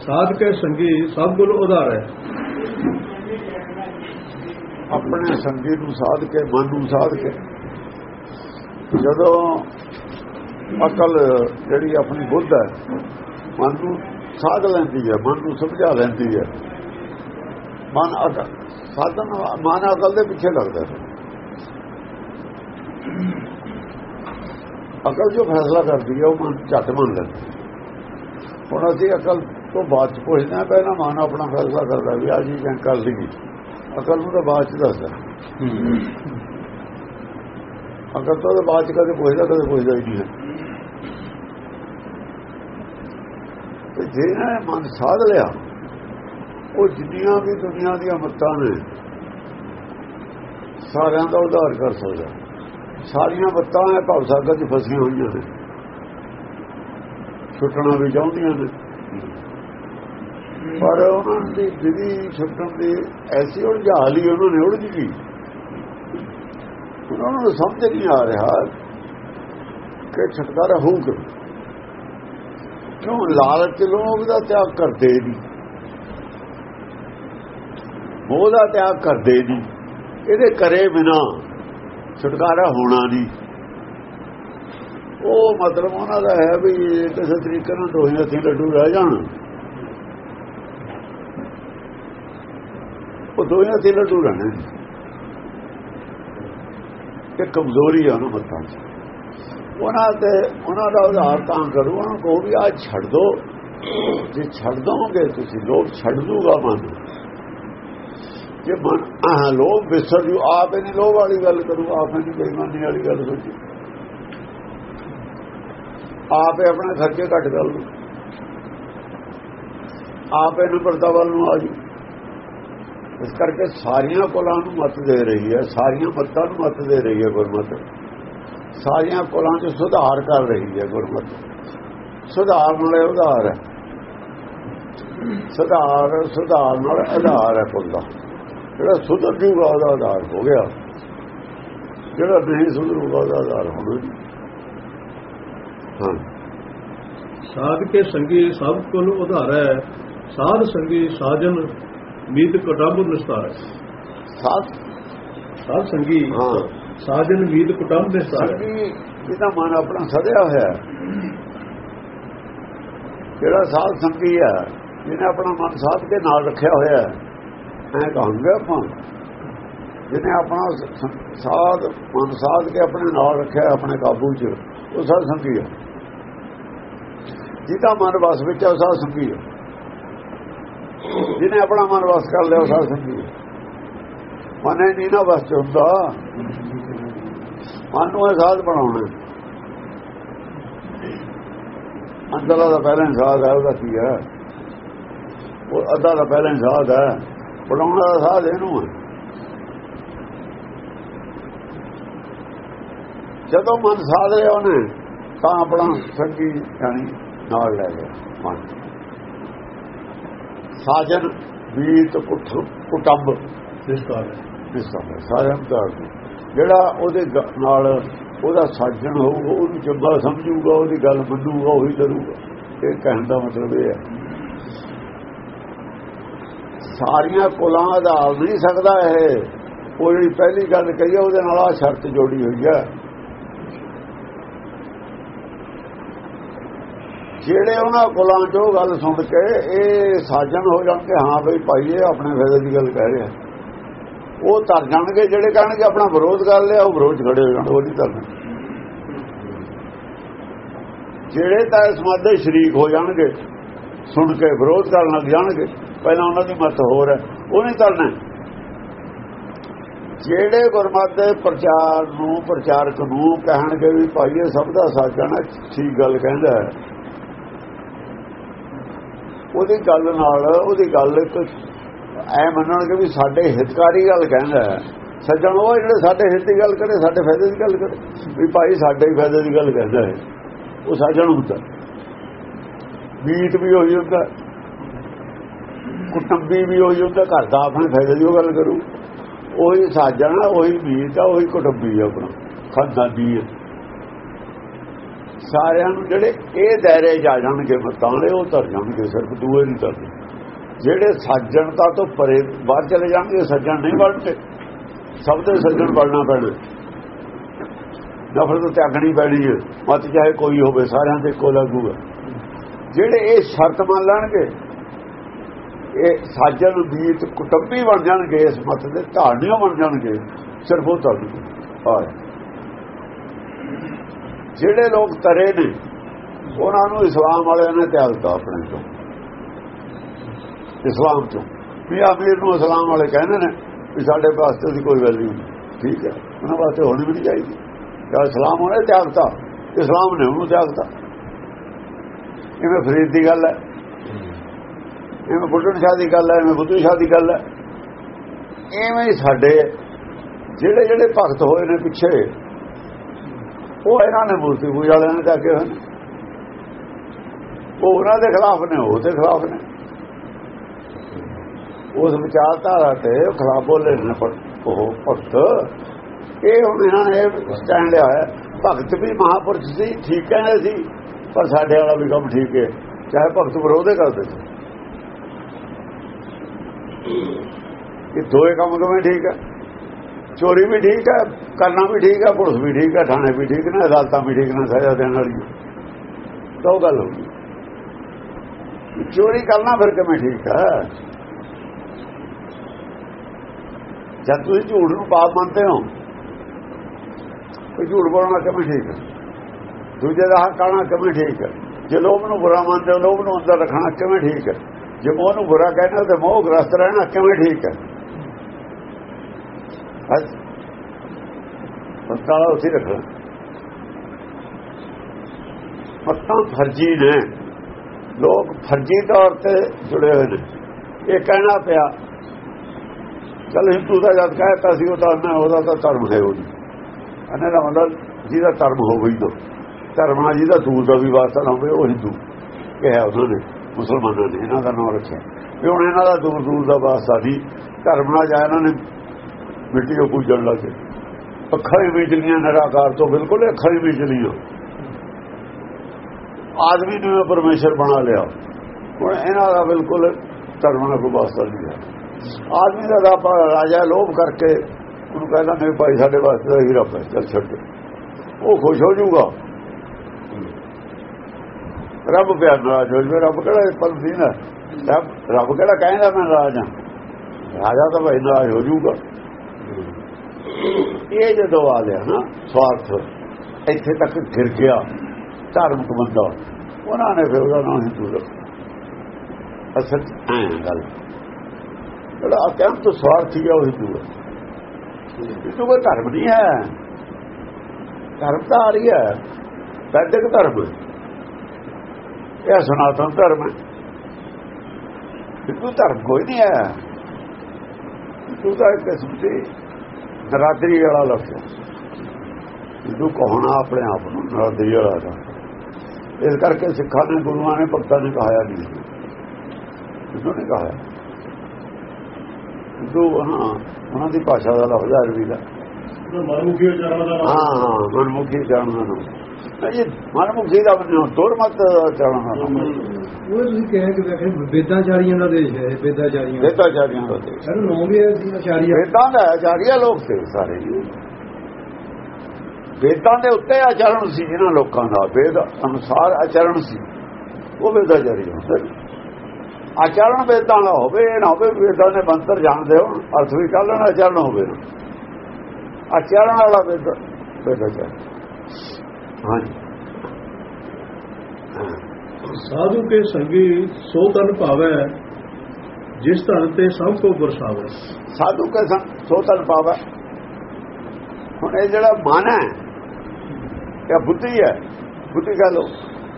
ਸਾਧ ਕੇ ਸੰਗੀ ਸਭ ਗੁਲ ਉਧਾਰ। ਹੈ ਆਪਣੇ ਸੰਗੀ ਨੂੰ ਸਾਧ ਕੇ ਮਨ ਨੂੰ ਸਾਧ ਕੇ ਜਦੋਂ ਅਕਲ ਜਿਹੜੀ ਆਪਣੀ ਬੁੱਧ ਹੈ, ਮਨ ਨੂੰ ਸਾਧ ਲੈਂਦੀ ਹੈ, ਮਨ ਨੂੰ ਸਮਝਾ ਲੈਂਦੀ ਹੈ, ਮਨ ਅਕਲ ਸਾਧਨ ਮਨ ਅਕਲ ਦੇ ਪਿੱਛੇ ਲੱਗਦਾ ਹੈ। ਅਕਲ ਜੋ ਫੈਸਲਾ ਕਰਦੀ ਹੈ, ਉਹ ਮਨ ਝੱਟ ਮੰਨ ਲੈਂਦੀ ਹੈ। ਹੁਣ ਅਸੀਂ ਅਕਲ ਤੋਂ ਬਾਅਦ ਚ ਪੁੱਛਦੇ ਆ ਪਹਿਲਾਂ ਮਨ ਆਪਣਾ ਫੈਸਲਾ ਕਰਦਾ ਵੀ ਆ ਜੀ ਜਾਂ ਕਰ ਲਈ ਅਕਲ ਨੂੰ ਤਾਂ ਬਾਅਦ ਚ ਦੱਸਦਾ। ਅਕਲ ਤੋਂ ਤਾਂ ਬਾਅਦ ਚ ਕਦੇ ਪੁੱਛਦਾ ਕਦੇ ਪੁੱਛਦਾ ਹੀ ਨਹੀਂ ਤੇ ਜਿਹੜਾ ਮਨ ਸਾਧ ਲਿਆ, ਉਹ ਜਿੰਨੀਆਂ ਵੀ ਦੁਨੀਆ ਦੀਆਂ ਮੱਤਾਂ ਨੇ, ਸਾਰਿਆਂ ਦਾ ਉਧਾਰ ਕਰ ਸਕਦਾ। ਸਾਰੀਆਂ ਮੱਤਾਂ ਇਹ ਭਵ ਸਾਗਰ 'ਚ ਫਸੀਆਂ ਹੋਈਆਂ ਨੇ। ਛੁੱਟਣਾ ਵੀ ਚਾਹੁੰਦੀਆਂ ਨੇ। ਪਰ ਉਹਨਾਂ ਦੀ ਵਿਧੀ ਛੁੱਟਣ ਦੀ ਐਸੀ ਉਲਝਾ ਲਈ ਉਹਨਾਂ ਨੇ ਉਲਝ ਗਈ ਉਹਨਾਂ ਨੂੰ ਸਮਝ ਨਹੀਂ ਆ ਰਿਹਾ ਕਿ ਛੁਟਕਾਰਾ ਹੋਊਗਾ ਕਿਉਂ? ਲਾਲਚ ਲੋਕ ਦਾ ਤਿਆਗ ਕਰਦੇ ਨਹੀਂ ਮੋਹ ਦਾ ਤਿਆਗ ਕਰਦੇ ਨਹੀਂ ਇਹਦੇ ਕਰੇ ਬਿਨਾ ਛੁਟਕਾਰਾ ਹੋਣਾ ਨਹੀਂ। ਉਹ ਮਤਲਬ ਉਹਨਾਂ ਦਾ ਹੈ ਵੀ ਕਿਸੇ ਤਰੀਕੇ ਨਾਲ ਦੋਹੇ ਹੱਥੀ ਲੱਡੂ ਰਹਿ ਜਾਣ। ਉਹ ਦੋਹੇ ਹੱਥੀ ਲੱਡੂ ਰਹਿਣਾ। ਇਹ ਕਮਜ਼ੋਰੀ ਆ ਉਹਨਾਂ ਮੱਤਾਂ ਦੀ। ਉਹਨਾਂ ਤੇ ਉਹਨਾਂ ਦਾ ਉਧਾਰ ਤਾਂ ਕਰੂ, ਉਹਨਾਂ ਕੋ ਵੀ ਆ ਛੱਡ ਦੋ। ਜੇ ਛੱਡ ਦੋਗੇ ਤੁਸੀਂ ਲੋਭ ਛੱਡ ਦੂਗਾ ਮਨ। ਜੇ ਮਨ, ਆਹ ਲੋਭ ਵਿਸਰ ਜੂ, ਆਪੇ ਨਹੀਂ ਲੋਭ ਵਾਲੀ ਗੱਲ ਕਰੂ ਆਪੇ ਨਹੀਂ ਬੇਈਮਾਨੀ ਵਾਲੀ ਗੱਲ ਸੋਚੀ। ਆਪੇ ਆਪਣੇ ਖਰਚੇ ਘੱਟ ਕਰ ਲੂ ਆਪੇ ਨੂੰ ਵੱਲ ਨੂੰ ਆ ਜੂ ਇਸ ਕਰਕੇ ਸਾਰੀਆਂ ਕੋਲਾਂ ਨੂੰ ਮਤ ਦੇ ਰਹੀ ਹੈ, ਸਾਰੀਆਂ ਮੱਤਾਂ ਨੂੰ ਮਤ ਦੇ ਰਹੀ ਹੈ ਗੁਰਮਤ। ਸਾਰੀਆਂ ਕੋਲਾਂ 'ਚ ਸੁਧਾਰ ਕਰ ਰਹੀ ਹੈ ਗੁਰਮਤ। ਸੁਧਾਰ ਨਾਲ ਉਧਾਰ ਹੈ। ਸੁਧਾਰ ਸੁਧਾਰ ਨਾਲ ਆਧਾਰ ਹੈ ਕੋਲ ਦਾ। ਜਿਹੜਾ ਸੁਧਰ ਜੂਗਾ ਉਹਦਾ ਆਧਾਰ ਹੋ ਗਿਆ। ਜਿਹੜਾ ਨਹੀਂ ਸੁਧਰੂਗਾ ਉਹਦਾ ਆਧਾਰ ਹੋਣਾ ਹਾਂ। ਸਾਧ ਕੇ ਸੰਗੀ ਸਭ ਕੁਲ ਉਧਾਰ ਹੈ ਸਾਧ ਸੰਗੀ ਸਾਜਨ ਮੀਤ ਕਟਾਬ ਨਿਸਤਾਰ। ਹੈ ਸਾਧ? ਸਾਧ ਸੰਗੀ ਹਾਂ। ਸਾਜਨ ਮੀਤ ਕਟਾਬ ਨਿਸਤਾਰ। ਜਿਹਦਾ ਮਨ ਆਪਣਾ ਸੜਿਆ ਹੋਇਆ। ਹੈ ਜਿਹੜਾ ਸਾਧ ਸੰਗੀ ਹੈ ਜਿਹਨੇ ਆਪਣਾ ਮਨ ਸਾਧ ਕੇ ਨਾਲ ਰੱਖਿਆ ਹੋਇਆ ਹੈ ਐ ਕਹਾਂਗੇ ਆਪਾਂ। ਜਿਹਨੇ ਆਪਣਾ ਸਾਧ ਮਨ ਸਾਧ ਕੇ ਆਪਣੇ ਨਾਲ ਰੱਖਿਆ ਆਪਣੇ ਕਾਬੂ 'ਚ ਉਹ ਸਾਧ ਸੰਗੀ ਹੈ ਜਿਹਦਾ ਮਨ ਵਸ ਵਿੱਚ ਹੈ ਉਹ ਸਾਧ ਸੰਗੀ ਹੈ ਜਿਹਨੇ ਆਪਣਾ ਮਨ ਵਸ ਕਰ ਲਿਆ, ਉਹ ਸਾਧ ਸੰਗੀ ਹੈ ਮਨ ਨਹੀਂ ਨਾ ਵਸ ਚ ਹੁੰਦਾ। ਮਨ ਨੂੰ ਸਾਧ ਬਣਾਉਣਾ ਅੰਦਰਲਾ ਦਾ ਪਹਿਲਾਂ ਸਾਧ ਹੈ, ਉਹਦਾ ਕੀ ਹੈ? ਉਹ ਅੱਧਾ ਦਾ ਪਹਿਲਾਂ ਸਾਧ ਹੈ। ਬਣਾਉਣਾ ਦਾ ਸਾਧ ਇਹਨੂੰ ਹੈ। ਜਦੋਂ ਮਨ ਸਾਧ ਲਿਆ ਉਹਨੇ, ਤਾਂ ਆਪਣਾ ਸੰਗੀ ਜਾਣੀ ਨਾਲ ਲੈ ਗਿਆ ਮਨ ਸਾਜਨ ਵੀਤ ਕੁਟੰਬ। ਨਿਸਤਾਰ। ਹੈ ਨਿਸਤਾਰ ਸਾਰਿਆਂ ਦਾ ਜਿਹੜਾ ਉਹਦੇ ਨਾਲ ਉਹਦਾ ਸਾਜਣ ਹੋਊਗਾ ਉਹਨੂੰ ਚੰਗਾ ਸਮਝੂਗਾ ਉਹਦੀ ਗੱਲ ਮੰਨੂਗਾ ਉਹੀ ਕਰੂਗਾ। ਇਹ ਕਹਿਣ ਦਾ ਮਤਲਬ ਇਹ ਹੈ। ਸਾਰੀਆਂ ਕੁਲਾਂ ਆਧਾਰ ਨਹੀਂ ਸਕਦਾ ਇਹ। ਉਹ ਜਿਹੜੀ ਪਹਿਲੀ ਗੱਲ ਕਹੀ ਉਹਦੇ ਨਾਲ ਆ ਸ਼ਰਤ ਜੋੜੀ ਹੋਈ ਹੈ ਜਿਹੜੇ ਉਹਨਾਂ ਕੋਲਾਂ ਚੋਂ ਗੱਲ ਸੁਣ ਕੇ ਇਹ ਸਾਜਣ ਹੋ ਜਾਣਗੇ, ਹਾਂ ਬਈ ਭਾਈ, ਇਹ ਆਪਣੇ ਫਾਇਦੇ ਦੀ ਗੱਲ ਕਹਿ ਰਿਹਾ। ਉਹ ਧਰ ਜਾਣਗੇ, ਜਿਹੜੇ ਕਹਿਣਗੇ ਆਪਣਾ ਵਿਰੋਧ ਕਰ ਲਿਆ, ਉਹ ਵਿਰੋਧ ਖੜੇ ਹੋ ਜਾਣਗੇ, ਉਹ ਨਹੀਂ ਧਰਨਾ ਜਿਹੜੇ ਤਾਂ ਇਸ ਮਾਦੇ ਸ਼ਰੀਕ ਹੋ ਜਾਣਗੇ, ਸੁਣ ਕੇ ਵਿਰੋਧ ਕਰਨ ਲੱਗ ਜਾਣਗੇ, ਪਹਿਲਾਂ ਉਹਨਾਂ ਦੀ ਮਤ ਹੋਰ ਹੈ, ਉਹ ਨਹੀਂ ਧਰਨਾ ਜਿਹੜੇ ਗੁਰਮਤ ਦੇ ਪ੍ਰਚਾਰ ਨੂੰ, ਪ੍ਰਚਾਰਕ ਨੂੰ ਕਹਿਣਗੇ ਵੀ ਭਾਈ, ਇਹ ਸਭ ਦਾ ਸਾਜਣ ਹੈ, ਠੀਕ ਗੱਲ ਕਹਿੰਦਾ ਹੈ। ਉਹਦੀ ਗੱਲ ਨਾਲ, ਉਹਦੀ ਗੱਲ ਇੱਕ ਐ ਮੰਨਣਗੇ ਵੀ ਸਾਡੇ ਹਿਤਕਾਰੀ ਗੱਲ ਕਹਿੰਦਾ ਸੱਜਣ, ਉਹ ਜਿਹੜੇ ਸਾਡੇ ਹਿੱਤ ਦੀ ਗੱਲ ਕਰੇ, ਸਾਡੇ ਫਾਇਦੇ ਦੀ ਗੱਲ ਕਰੇ। ਵੀ ਭਾਈ ਸਾਡੇ ਹੀ ਫਾਇਦੇ ਦੀ ਗੱਲ ਕਹਿੰਦਾ ਹੈ। ਉਹ ਸੱਜਣ ਹੁੰਦਾ। ਮੀਤ ਵੀ ਹੋਈ ਹੁੰਦਾ ਕੁਟੰਬੀ ਵੀ ਹੋਈ ਹੁੰਦਾ ਘਰ ਦਾ ਆਪਣੇ ਫਾਇਦੇ ਦੀ ਉਹ ਗੱਲ ਕਰੂ। ਉਹੀ ਸਾਜਣ ਉਹੀ ਮੀਤ ਆ, ਉਹੀ ਕੁਟੰਬੀ ਆ ਆਪਣਾ। ਖਾਨਦਾਨੀ ਹੈ ਸਾਰਿਆਂ ਨੂੰ ਜਿਹੜੇ ਇਹ ਦਾਇਰੇ ਜਾ ਜਾਣਗੇ ਮਤਾਂ ਵਾਲੇ ਉਹ ਧਰ ਜਾਣਗੇ, ਸਿਰਫ ਦੂਏ ਨਹੀਂ ਧਰਦੇ। ਜਿਹੜੇ ਸੱਜਣਤਾ ਤੋਂ ਪਰੇ ਬਾਹਰ ਚਲੇ ਜਾਣਗੇ ਸੱਜਣ ਨਹੀਂ ਬਣਦੇ ਸਭ ਦੇ ਸੱਜਣ ਬਣਨਾ ਪੈਣਾ। ਨਫ਼ਰਤ ਤਿਆਗਣੀ ਪੈਣੀ ਹੈ। ਮਤ ਚਾਹੇ ਕੋਈ ਹੋਵੇ, ਸਾਰਿਆਂ ਦੇ ਕੋਲ ਲੱਗੂ ਹੈ ਜਿਹੜੇ ਇਹ ਸ਼ਰਤ ਮੰਨ ਲੈਣਗੇ, ਇਹ ਸਾਜਣ, ਬੀਤ, ਕੁਟੰਬੀ ਬਣ ਜਾਣਗੇ, ਇਸ ਮਤ ਦੇ ਧਾਰਨੀਓ ਬਣ ਜਾਣਗੇ, ਸਿਰਫ ਉਹ ਧਰਨਗੇ। ਜਿਹੜੇ ਲੋਕ ਤਰੇ ਨੇ, ਉਹਨਾਂ ਨੂੰ ਇਸਲਾਮ ਵਾਲਿਆਂ ਨੇ ਤਿਆਗਤਾ ਆਪਣੇ ਤੋਂ। ਇਸਲਾਮ ਤੋਂ। ਵੀ ਆਖਿਰ ਨੂੰ ਇਸਲਾਮ ਵਾਲੇ ਕਹਿੰਦੇ ਨੇ ਵੀ ਸਾਡੇ ਵਾਸਤੇ ਦੀ ਕੋਈ ਵੈਲਿਊ ਨਹੀਂ। ਠੀਕ ਹੈ। ਉਹਨਾਂ ਵਾਸਤੇ ਹੋਣੀ ਵੀ ਨਹੀਂ ਚਾਹੀਦੀ। ਜਾਂ ਇਸਲਾਮ ਉਹਨੇ ਤਿਆਗਤਾ ਇਸਲਾਮ ਨੇ ਉਹਨੂੰ ਤਿਆਗਤਾ ਇਹ ਫਰੀਦ ਦੀ ਗੱਲ ਹੈ। ਇਹ ਬੁੱਢਣ ਸ਼ਾਹ ਦੀ ਗੱਲ ਹੈ ਇਹ ਬੁੱਧੂ ਸ਼ਾਹ ਦੀ ਗੱਲ ਹੈ। ਐਵੇਂ ਹੀ ਸਾਡੇ ਜਿਹੜੇ ਜਿਹੜੇ ਭਗਤ ਹੋਏ ਨੇ ਪਿੱਛੇ ਉਹ ਇਹਨਾਂ ਨੇ ਮੂਰਤੀ ਪੂਜਾ ਵਾਲਿਆਂ ਨੇ ਜਾਗੇ ਹੋਏ ਉਹ ਉਹਨਾਂ ਦੇ ਖਿਲਾਫ ਨੇ, ਉਹ ਦੇ ਖਿਲਾਫ ਨੇ। ਉਸ ਵਿਚਾਰਧਾਰਾ ਤੇ ਖਿਲਾਫ ਬੋਲੇ ਨੇ, ਪਰ ਉਹ ਭਗਤ, ਇਹ ਹੁਣ ਇਹਨਾਂ ਨੇ ਸਟੈਂਡ ਲਿਆ ਹੈ ਭਗਤ ਵੀ ਮਹਾਪੁਰਸ਼ ਸੀ, ਠੀਕ ਕਹਿੰਦੇ ਸੀ, ਪਰ ਸਾਡੇ ਵਾਲਾ ਵੀ ਕੰਮ ਠੀਕ ਹੈ। ਚਾਹੇ ਭਗਤ ਵਿਰੋਧੇ ਕਰਦੇ ਸੀ। ਇਹ ਦੋਏ ਕੰਮ ਕਿਵੇਂ ਠੀਕ ਹੈ? ਚੋਰੀ ਵੀ ਠੀਕ ਹੈ, ਕਰਨਾ ਵੀ ਠੀਕ ਹੈ, ਪੁਲਿਸ ਵੀ ਠੀਕ ਹੈ, ਥਾਣੇ ਵੀ ਠੀਕ ਨੇ, ਅਦਾਲਤਾਂ ਵੀ ਠੀਕ ਨੇ, ਸਜ਼ਾ ਦੇਣ ਵਾਲੀ। ਤਾਂ ਗੱਲ ਹੋ ਗਈ। ਚੋਰੀ ਕਰਨਾ ਫਿਰ ਕਿਵੇਂ ਠੀਕ ਹੈ? ਜਦ ਤੁਸੀਂ ਝੂਠ ਨੂੰ ਪਾਪ ਮੰਨਦੇ ਹੋ, ਕੋਈ ਝੂਠ ਬੋਲਣਾ ਕਿਵੇਂ ਠੀਕ ਹੈ? ਦੂਜੇ ਦਾ ਹੱਕ ਕਰਨਾ ਕਿਵੇਂ ਠੀਕ ਹੈ? ਜੇ ਲੋਭ ਨੂੰ ਬੁਰਾ ਮੰਨਦੇ ਹੋ, ਲੋਭ ਨੂੰ ਅੰਦਰ ਰੱਖਣਾ ਕਿਵੇਂ ਠੀਕ ਹੈ? ਜੇ ਮੋਹ ਨੂੰ ਬੁਰਾ ਕਹਿਣਾ ਤੇ ਮੋਹ ਗ੍ਰਸਤ ਰਹਿਣਾ ਕਿਵੇਂ ਠੀਕ ਹੈ? ਬਸ ਪੱਤਾ ਉਸੇ ਰੱਖਣਾ ਪੱਤਾ ਫਰਜੀ ਨੇ। ਲੋਕ ਫਰਜੀ ਤੌਰ ਤੇ ਜੁੜੇ ਹੋਏ ਨੇ। ਇਹ ਕਹਿਣਾ ਪਿਆ, ਚਲ ਹਿੰਦੂ ਦਾ ਜਦ ਕਹਿਤਾ ਸੀ ਉਹ ਤਾਂ ਨਾ ਉਹਦਾ ਤਾਂ ਧਰਮ ਹੈ ਉਹ ਇਹਨਾਂ ਦਾ ਮਤਲਬ ਜਿਹਦਾ ਧਰਮ ਹੋ ਗਈ ਤੋਂ ਧਰਮਾਂ ਜਿਹਦਾ ਦੂਰ ਦਾ ਵੀ ਵਾਸਤਾ ਨਾ ਹੋਵੇ, ਉਹ ਹਿੰਦੂ ਕਿਹਾ ਉਹਨਾਂ ਨੇ, ਮੁਸਲਮਾਨਾਂ ਨੇ, ਇਹਨਾਂ ਦਾ ਨਾਮ ਰੱਖਿਆ। ਵੀ ਹੁਣ ਇਹਨਾਂ ਦਾ ਦੂਰ ਦੂਰ ਦਾ ਵਾਸਤਾ ਸੀ ਧਰਮ ਨਾਲ ਜਾ ਇਹਨਾਂ ਨੇ ਮਿੱਟੀ ਨੂੰ ਪੂਜਣ ਲੱਗੇ ਅੱਖਾਂ ਹੀ ਵਿਚਲੀਆਂ ਨਿਰਾਕਾਰ ਤੋਂ, ਬਿਲਕੁਲ ਅੱਖਾਂ ਹੀ ਵਿਚਲੀਆਂ ਆਦਮੀ ਨੂੰ ਪਰਮੇਸ਼ਰ ਬਣਾ ਲਿਆ। ਹੁਣ ਇਹਨਾਂ ਦਾ ਬਿਲਕੁਲ ਧਰਮ ਨਾਲ ਕੋਈ ਵਾਸਤਾ ਨਹੀਂ ਹੈ। ਆਦਮੀ ਦਾ ਰੱਬ ਰਾਜਾ ਲੋਭ ਕਰਕੇ ਉਹਨੂੰ ਕਹਿੰਦਾ ਮੇਰੇ ਭਾਈ, ਸਾਡੇ ਵਾਸਤੇ ਹੀ ਰੱਬ ਹੈ, ਚੱਲ ਛੱਡ ਉਹ ਖੁਸ਼ ਹੋ ਜਾਊਗਾ। ਰੱਬ ਪਿਆਰ ਨਾਰਾਜ਼ ਹੋ ਜਾਵੇ ਰੱਬ ਕਿਹੜਾ ਪਲ ਸੀ ਨਾ ਰੱਬ ਰੱਬ ਕਿਹੜਾ ਕਹਿੰਦਾ, ਮੈਂ ਨਾਰਾਜ਼ ਹਾਂ? ਰਾਜਾ ਤਾਂ ਭਾਈ ਨਾਰਾਜ਼ ਹੋ ਜਾਊਗਾ। ਇਹ ਜਦੋਂ ਆ ਗਿਆ ਨਾ, ਸਵਾਰਥ, ਇੱਥੇ ਤੱਕ ਗਿਰ ਗਿਆ, ਧਾਰਮਿਕ ਬੰਦਾ। ਉਹਨਾਂ ਨੇ ਫਿਰ ਉਹਦਾ ਨਾਮ ਹਿੰਦੂ ਰੱਖਿਆ ਅਸਲ ਐਂ ਗੱਲ। ਜਿਹੜਾ ਅਤਿਅੰਤ ਸਵਾਰਥੀ ਹੈ ਉਹ ਹਿੰਦੂ ਹੈ ਹਿੰਦੂ ਕੋਈ ਧਰਮ ਨਹੀਂ ਹੈ। ਧਰਮ ਤਾਂ ਆ ਰਹੀ ਹੈ। ਵੈਦਿਕ ਧਰਮ ਇਹ ਸਨਾਤਨ ਧਰਮ ਹੈ। ਹਿੰਦੂ ਧਰਮ ਕੋਈ ਨਹੀਂ ਹੈ। ਹਿੰਦੂ ਦਾ ਇੱਕ ਕਿਸਮ ਦੀ ਨਰਾਦਰੀ ਵਾਲਾ ਲਫ਼ਜ਼। ਹਿੰਦੂ ਕਹਣਾ ਆਪਣੇ ਆਪ ਨੂੰ ਨਰਾਦਰੀ ਵਾਲਾ ਦਾ। ਇਸ ਕਰਕੇ ਸਿੱਖਾਂ ਨੇ ਗੁਰੂਆਂ ਨੇ ਭਗਤਾਂ ਨੇ ਕਹਾਇਆ ਨਹੀਂ ਹਿੰਦੂ ਨੇ ਕਹਾਇਆ? ਹਿੰਦੂ ਹਾਂ ਉਹਨਾਂ ਦੀ ਭਾਸ਼ਾ ਦਾ ਲਫ਼ਜ਼ ਅਰਬੀ ਦਾ। ਹਾਂ ਹਾਂ ਮਨਮੁਖੀ ਜਾਣਦਾ ਨਾ ਇਹ ਮਨਮੁਖੀ ਦਾ ਦੁਰਮਤ ਨਾ ਉਹ ਤੁਸੀਂ ਕਹਿ ਕੇ ਵੇਖੇ ਵੇਦਾਚਾਰੀਆਂ ਦਾ ਦੇਸ਼ ਹੈ ਵੇਦਾਚਾਰੀਆਂ ਵੇਦਾਚਾਰੀਆਂ ਦਾ ਦੇਸ਼ ਇਹਨੂੰ ਨਾਮ ਵੀ ਆਚਾਰੀਆ ਵੇਦਾਂ ਦਾ ਆਚਾਰੀਆ ਲੋਕ ਤੇ ਸਾਰੇ ਜੀ। ਵੇਦਾਂ ਦੇ ਉੱਤੇ ਆਚਰਣ ਸੀ ਇਹਨਾਂ ਲੋਕਾਂ ਦਾ ਵੇਦ ਅਨੁਸਾਰ ਆਚਰਣ ਸੀ ਉਹ ਵੇਦਾਚਾਰੀ ਹੁੰਦੇ ਨੇ। ਆਚਰਣ ਵੇਦਾਂ ਦਾ ਹੋਵੇ ਨਾ ਹੋਵੇ ਵੇਦਾਂ ਦੇ ਮੰਤਰ ਜਾਣਦੇ ਹੋ ਅਰਥ ਵੀ ਕਰ ਲੈਣਾ ਆਚਰਣ ਹੋਵੇ ਨਾ। ਆਚਰਣ ਵਾਲਾ ਵੇਦ ਵੇਦਾਚਾਰੀ ਸਾਧੂ ਕੇ ਸੰਗੀ ਸੋ ਤਨ ਭਾਵੈ ਜਿਸ ਧਨ ਤੇ ਸਭ ਕੋ ਬਰਸਾਵੇ ਸਾਧੂ ਕੇ ਸੰਗ ਸੋਤਨ ਪਾਵਾ ਹੁਣ ਇਹ ਜਿਹੜਾ ਮਨ ਹੈ ਇਹ ਬੁੱਧੀ ਹੈ। ਬੁੱਧੀ ਕਹ ਲੋ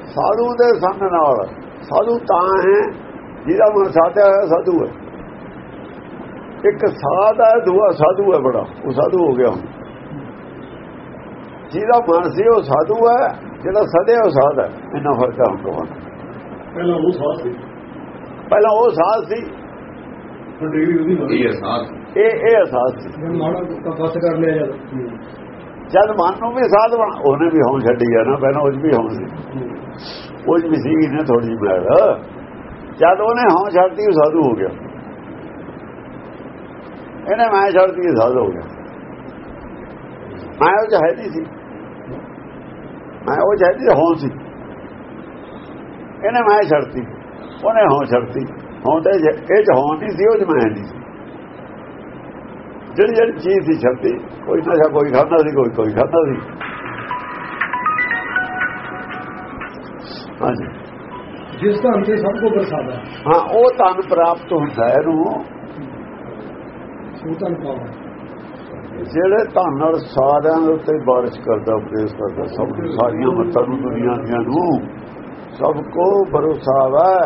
ਸਾਧੂ ਦੇ ਸੰਗ ਨਾਲ ਸਾਧੂ ਤਾਂ ਹੈ ਜਿਹਦਾ ਮਨ ਸਾਧਿਆ ਹੋਇਆ ਸਾਧੂ ਹੈ। ਇੱਕ ਸਾਧ ਹੈ ਦੂਆ ਸਾਧੂ ਹੈ ਬੜਾ। ਉਹ ਸਾਧੂ ਹੋ ਗਿਆ ਹੁਣ। ਜਿਹਦਾ ਮਨ ਸੀ ਉਹ ਸਾਧੂ ਹੈ ਜਿਹੜਾ ਸਦਿਆ ਉਹ ਸਾਧ ਹੈ। ਇੰਨਾ ਫ਼ਰਕ ਹੈ ਹੁਣ ਦੋਵਾਂ ਦਾ। ਪਹਿਲਾਂ ਉਹ ਸਾਧ ਸੀ। ਪਹਿਲਾਂ ਉਹ ਸਾਧ ਸੀ। ਇਹ ਇਹ ਇਹ ਅਸਾਸ ਸੀ। ਮਾੜਾ ਕੁੱਤਾ ਬਸ ਕਰ ਲਿਆ ਜਦ। ਜਦ ਮਨ ਨੂੰ ਵੀ ਸਾਧ ਬਣਾ ਉਹਨੇ ਵੀ ਹੋਂ ਛੱਡੀ ਆ ਨਾ ਪਹਿਲਾਂ ਉਹ ਵੀ ਹੋਂ ਸੀ। ਉਹ ਵੀ ਸੀ ਨੇ ਥੋੜੀ ਜਿਹੀ ਮੈਲ ਜਦ ਉਹਨੇ ਹੋਂ ਛੱਡਤੀ ਉਹ ਸਾਧੂ ਹੋ ਗਿਆ। ਇਹਨੇ ਮੈਂ ਛੱਡਤੀ ਇਹ ਸਾਧੂ ਹੋ ਗਿਆ। ਮੈਂ ਉਹ 'ਚ ਹੈ ਨਹੀਂ ਸੀ। ਮੈਂ ਉਹ ਚਾਹੀਦੀ ਹੋਂ ਸੀ। ਇਹਨੇ ਮੈਂ ਛੱਡਤੀ। ਉਹਨੇ ਹੋਂ ਛੱਡਤੀ। ਹੋਂ ਤੇ ਇਹ ਚ ਹੋਂ ਨਹੀਂ ਸੀ ਉਹ ਚ ਮੈਂ ਨਹੀਂ ਸੀ। ਜਿਹੜੀ ਜਿਹੜੀ ਚੀਜ਼ ਸੀ ਛੱਡਤੀ ਕੋਈ ਨਸ਼ਾ ਕੋਈ ਖਾਂਦਾ ਸੀ ਕੋਈ ਕੋਈ ਖਾਂਦਾ ਸੀ। ਹਾਂਜੀ। ਜਿਸ ਧਨ ਤੇ ਸਭ ਕੋ ਬਰਸਾਦਾ ਹਾਂ। ਉਹ ਤਨ ਪ੍ਰਾਪਤ ਹੁੰਦਾ ਹੈ ਇਹਨੂੰ। ਉਹ ਧਨ ਪਾਵਾ ਜਿਹੜੇ ਧਨ ਨਾਲ ਸਾਰਿਆਂ ਦੇ ਉੱਤੇ ਬਾਰਿਸ਼ ਕਰਦਾ ਉਪਦੇਸ਼ ਕਰਦਾ ਸਭ ਸਾਰੀਆਂ ਮੱਤਾਂ ਨੂੰ ਦੁਨੀਆ ਦੀਆਂ ਨੂੰ ਸਭ ਕੋ ਭਰੋਸਾ ਹੈ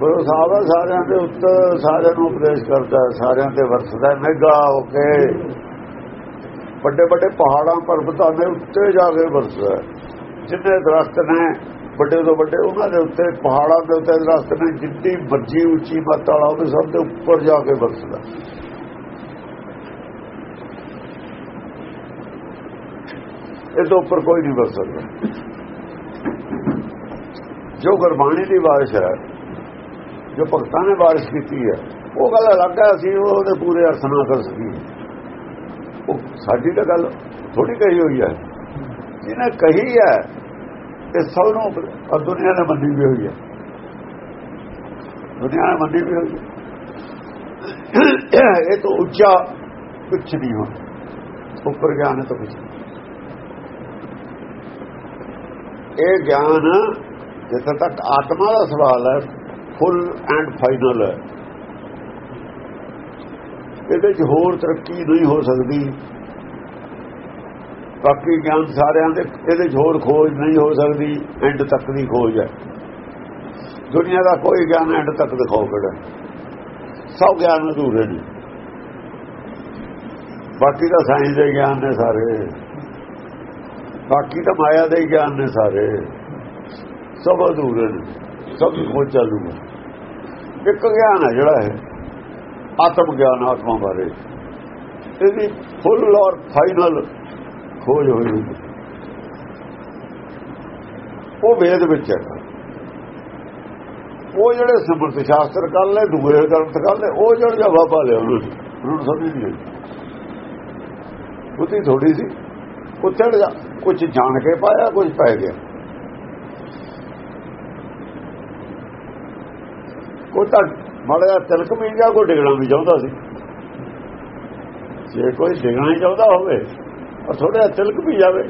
ਭਰੋਸਾ ਹੈ ਸਾਰਿਆਂ ਦੇ ਉੱਤੇ ਸਾਰਿਆਂ ਨੂੰ ਉਪਦੇਸ਼ ਕਰਦਾ ਸਾਰਿਆਂ ਤੇ ਵਰਸਦਾ ਹੈ, ਨਿੱਘਾ ਹੋ ਕੇ। ਵੱਡੇ ਵੱਡੇ ਪਹਾੜਾਂ ਪਰਬਤਾਂ ਦੇ ਉੱਤੇ ਜਾ ਕੇ ਵਰਸਦਾ ਜਿੰਨੇ ਦਰਖਤ ਨੇ ਵੱਡੇ ਤੋਂ ਵੱਡੇ ਉਹਨਾਂ ਦੇ ਉੱਤੇ ਪਹਾੜਾਂ ਦੇ ਉੱਤੇ ਦਰਖਤ ਨੇ ਜਿੱਡੀ ਮਰਜ਼ੀ ਉੱਚੀ ਮੱਤ ਵਾਲਾ ਉਹ ਸਭ ਦੇ ਉੱਪਰ ਜਾ ਕੇ ਵਰਸਦਾ ਹੈ। ਇਹ ਤੋਂ ਉੱਪਰ ਕੋਈ ਨਹੀਂ ਬਸ ਸਕਦਾ। ਜੋ ਗੁਰਬਾਣੀ ਦੀ ਬਾਰਿਸ਼ ਹੈ, ਜੋ ਭਗਤਾਂ ਨੇ ਬਾਰਿਸ਼ ਕੀਤੀ ਹੈ, ਉਹ ਗੱਲ ਅਲੱਗ ਹੈ, ਅਸੀਂ ਉਹਦੇ ਪੂਰੇ ਅਰਥ ਨਾਲ ਕਰ ਸਕੀਏ ਉਹ ਸਾਡੀ ਤਾਂ ਗੱਲ ਥੋੜੀ ਕਹੀ ਹੋਈ ਹੈ। ਜਿਹਨੇ ਕਹੀ ਹੈ, ਇਹ ਸਭ ਨੂੰ ਔਰ ਦੁਨੀਆ ਨੇ ਮੰਨੀ ਵੀ ਹੋਈ ਹੈ। ਦੁਨੀਆ ਨੇ ਮੰਨੀ ਵੀ ਹੋਈ ਹੈ। ਇਹ ਤਾਂ ਉੱਚਾ ਕੁਛ ਨਹੀਂ ਹੋ ਉੱਪਰ ਗਿਆਨ ਹੈ ਤਾਂ ਕੁਛ ਨਹੀਂ ਇਹ ਗਿਆਨ ਜਿੱਥੇ ਤੱਕ ਆਤਮਾ ਦਾ ਸਵਾਲ ਹੈ ਫੁੱਲ ਐਂਡ ਫਾਈਨਲ ਹੈ। ਇਹਦੇ 'ਚ ਹੋਰ ਤਰੱਕੀ ਨਹੀਂ ਹੋ ਸਕਦੀ। ਬਾਕੀ ਗਿਆਨ ਸਾਰਿਆਂ ਦੇ, ਇਹਦੇ 'ਚ ਹੋਰ ਖੋਜ ਨਹੀਂ ਹੋ ਸਕਦੀ ਐਂਡ ਤੱਕ ਦੀ ਖੋਜ ਹੈ। ਦੁਨੀਆ ਦਾ ਕੋਈ ਗਿਆਨ ਐਂਡ ਤੱਕ ਦਿਖਾਓ ਕਿਹੜਾ ਸਭ ਗਿਆਨ ਅਧੂਰੇ ਨੇ। ਬਾਕੀ ਤਾਂ ਸਾਇੰਸ ਦੇ ਗਿਆਨ ਨੇ ਸਾਰੇ। ਬਾਕੀ ਤਾਂ ਮਾਇਆ ਦੇ ਹੀ ਗਿਆਨ ਨੇ ਸਾਰੇ। ਸਭ ਅਧੂਰੇ ਨੇ। ਸਭ ਖੋਜ ਚਾਲੂ ਹੈ। ਇੱਕ ਗਿਆਨ ਹੈ ਜਿਹੜਾ ਹੈ ਆਤਮ ਗਿਆਨ, ਆਤਮਾ ਬਾਰੇ। ਇਹਦੀ ਫੁੱਲ ਔਰ ਫਾਈਨਲ ਖੋਜ ਹੋਈ ਹੋਈ ਉਹ ਵੇਦ ਵਿੱਚ ਹੈ। ਉਹ ਜਿਹੜੇ ਸਮਰਥ ਸ਼ਾਸਤਰ ਕਰ ਲੈ ਦੂਏ ਗ੍ਰੰਥ ਕਰ ਲੈ ਉਹ ਜਿਹੜਾ ਜਵਾਬ ਪਾ ਲਿਆ ਉਹਨੂੰ ਉਹਨੂੰ ਸਮਝ ਨਹੀਂ ਆਈ। ਉਹਦੀ ਥੋੜੀ ਸੀ। ਉੱਥੇ ਜਾ। ਕੁਝ ਜਾਣ ਕੇ ਪਾਇਆ ਕੁਝ ਪੈ ਗਿਆ। ਉਹ ਤਾਂ ਮੜਿਆ ਤਿਲਕ ਵੀ ਗਿਆ ਕੋ ਡਿਗਣਾ ਵੀ ਚਾਹੁੰਦਾ ਸੀ। ਜੇ ਕੋਈ ਡਿਗਣਾ ਹੀ ਚਾਹੁੰਦਾ ਹੋਵੇ ਔਰ ਥੋੜਾ ਤਿਲਕ ਵੀ ਜਾਵੇ।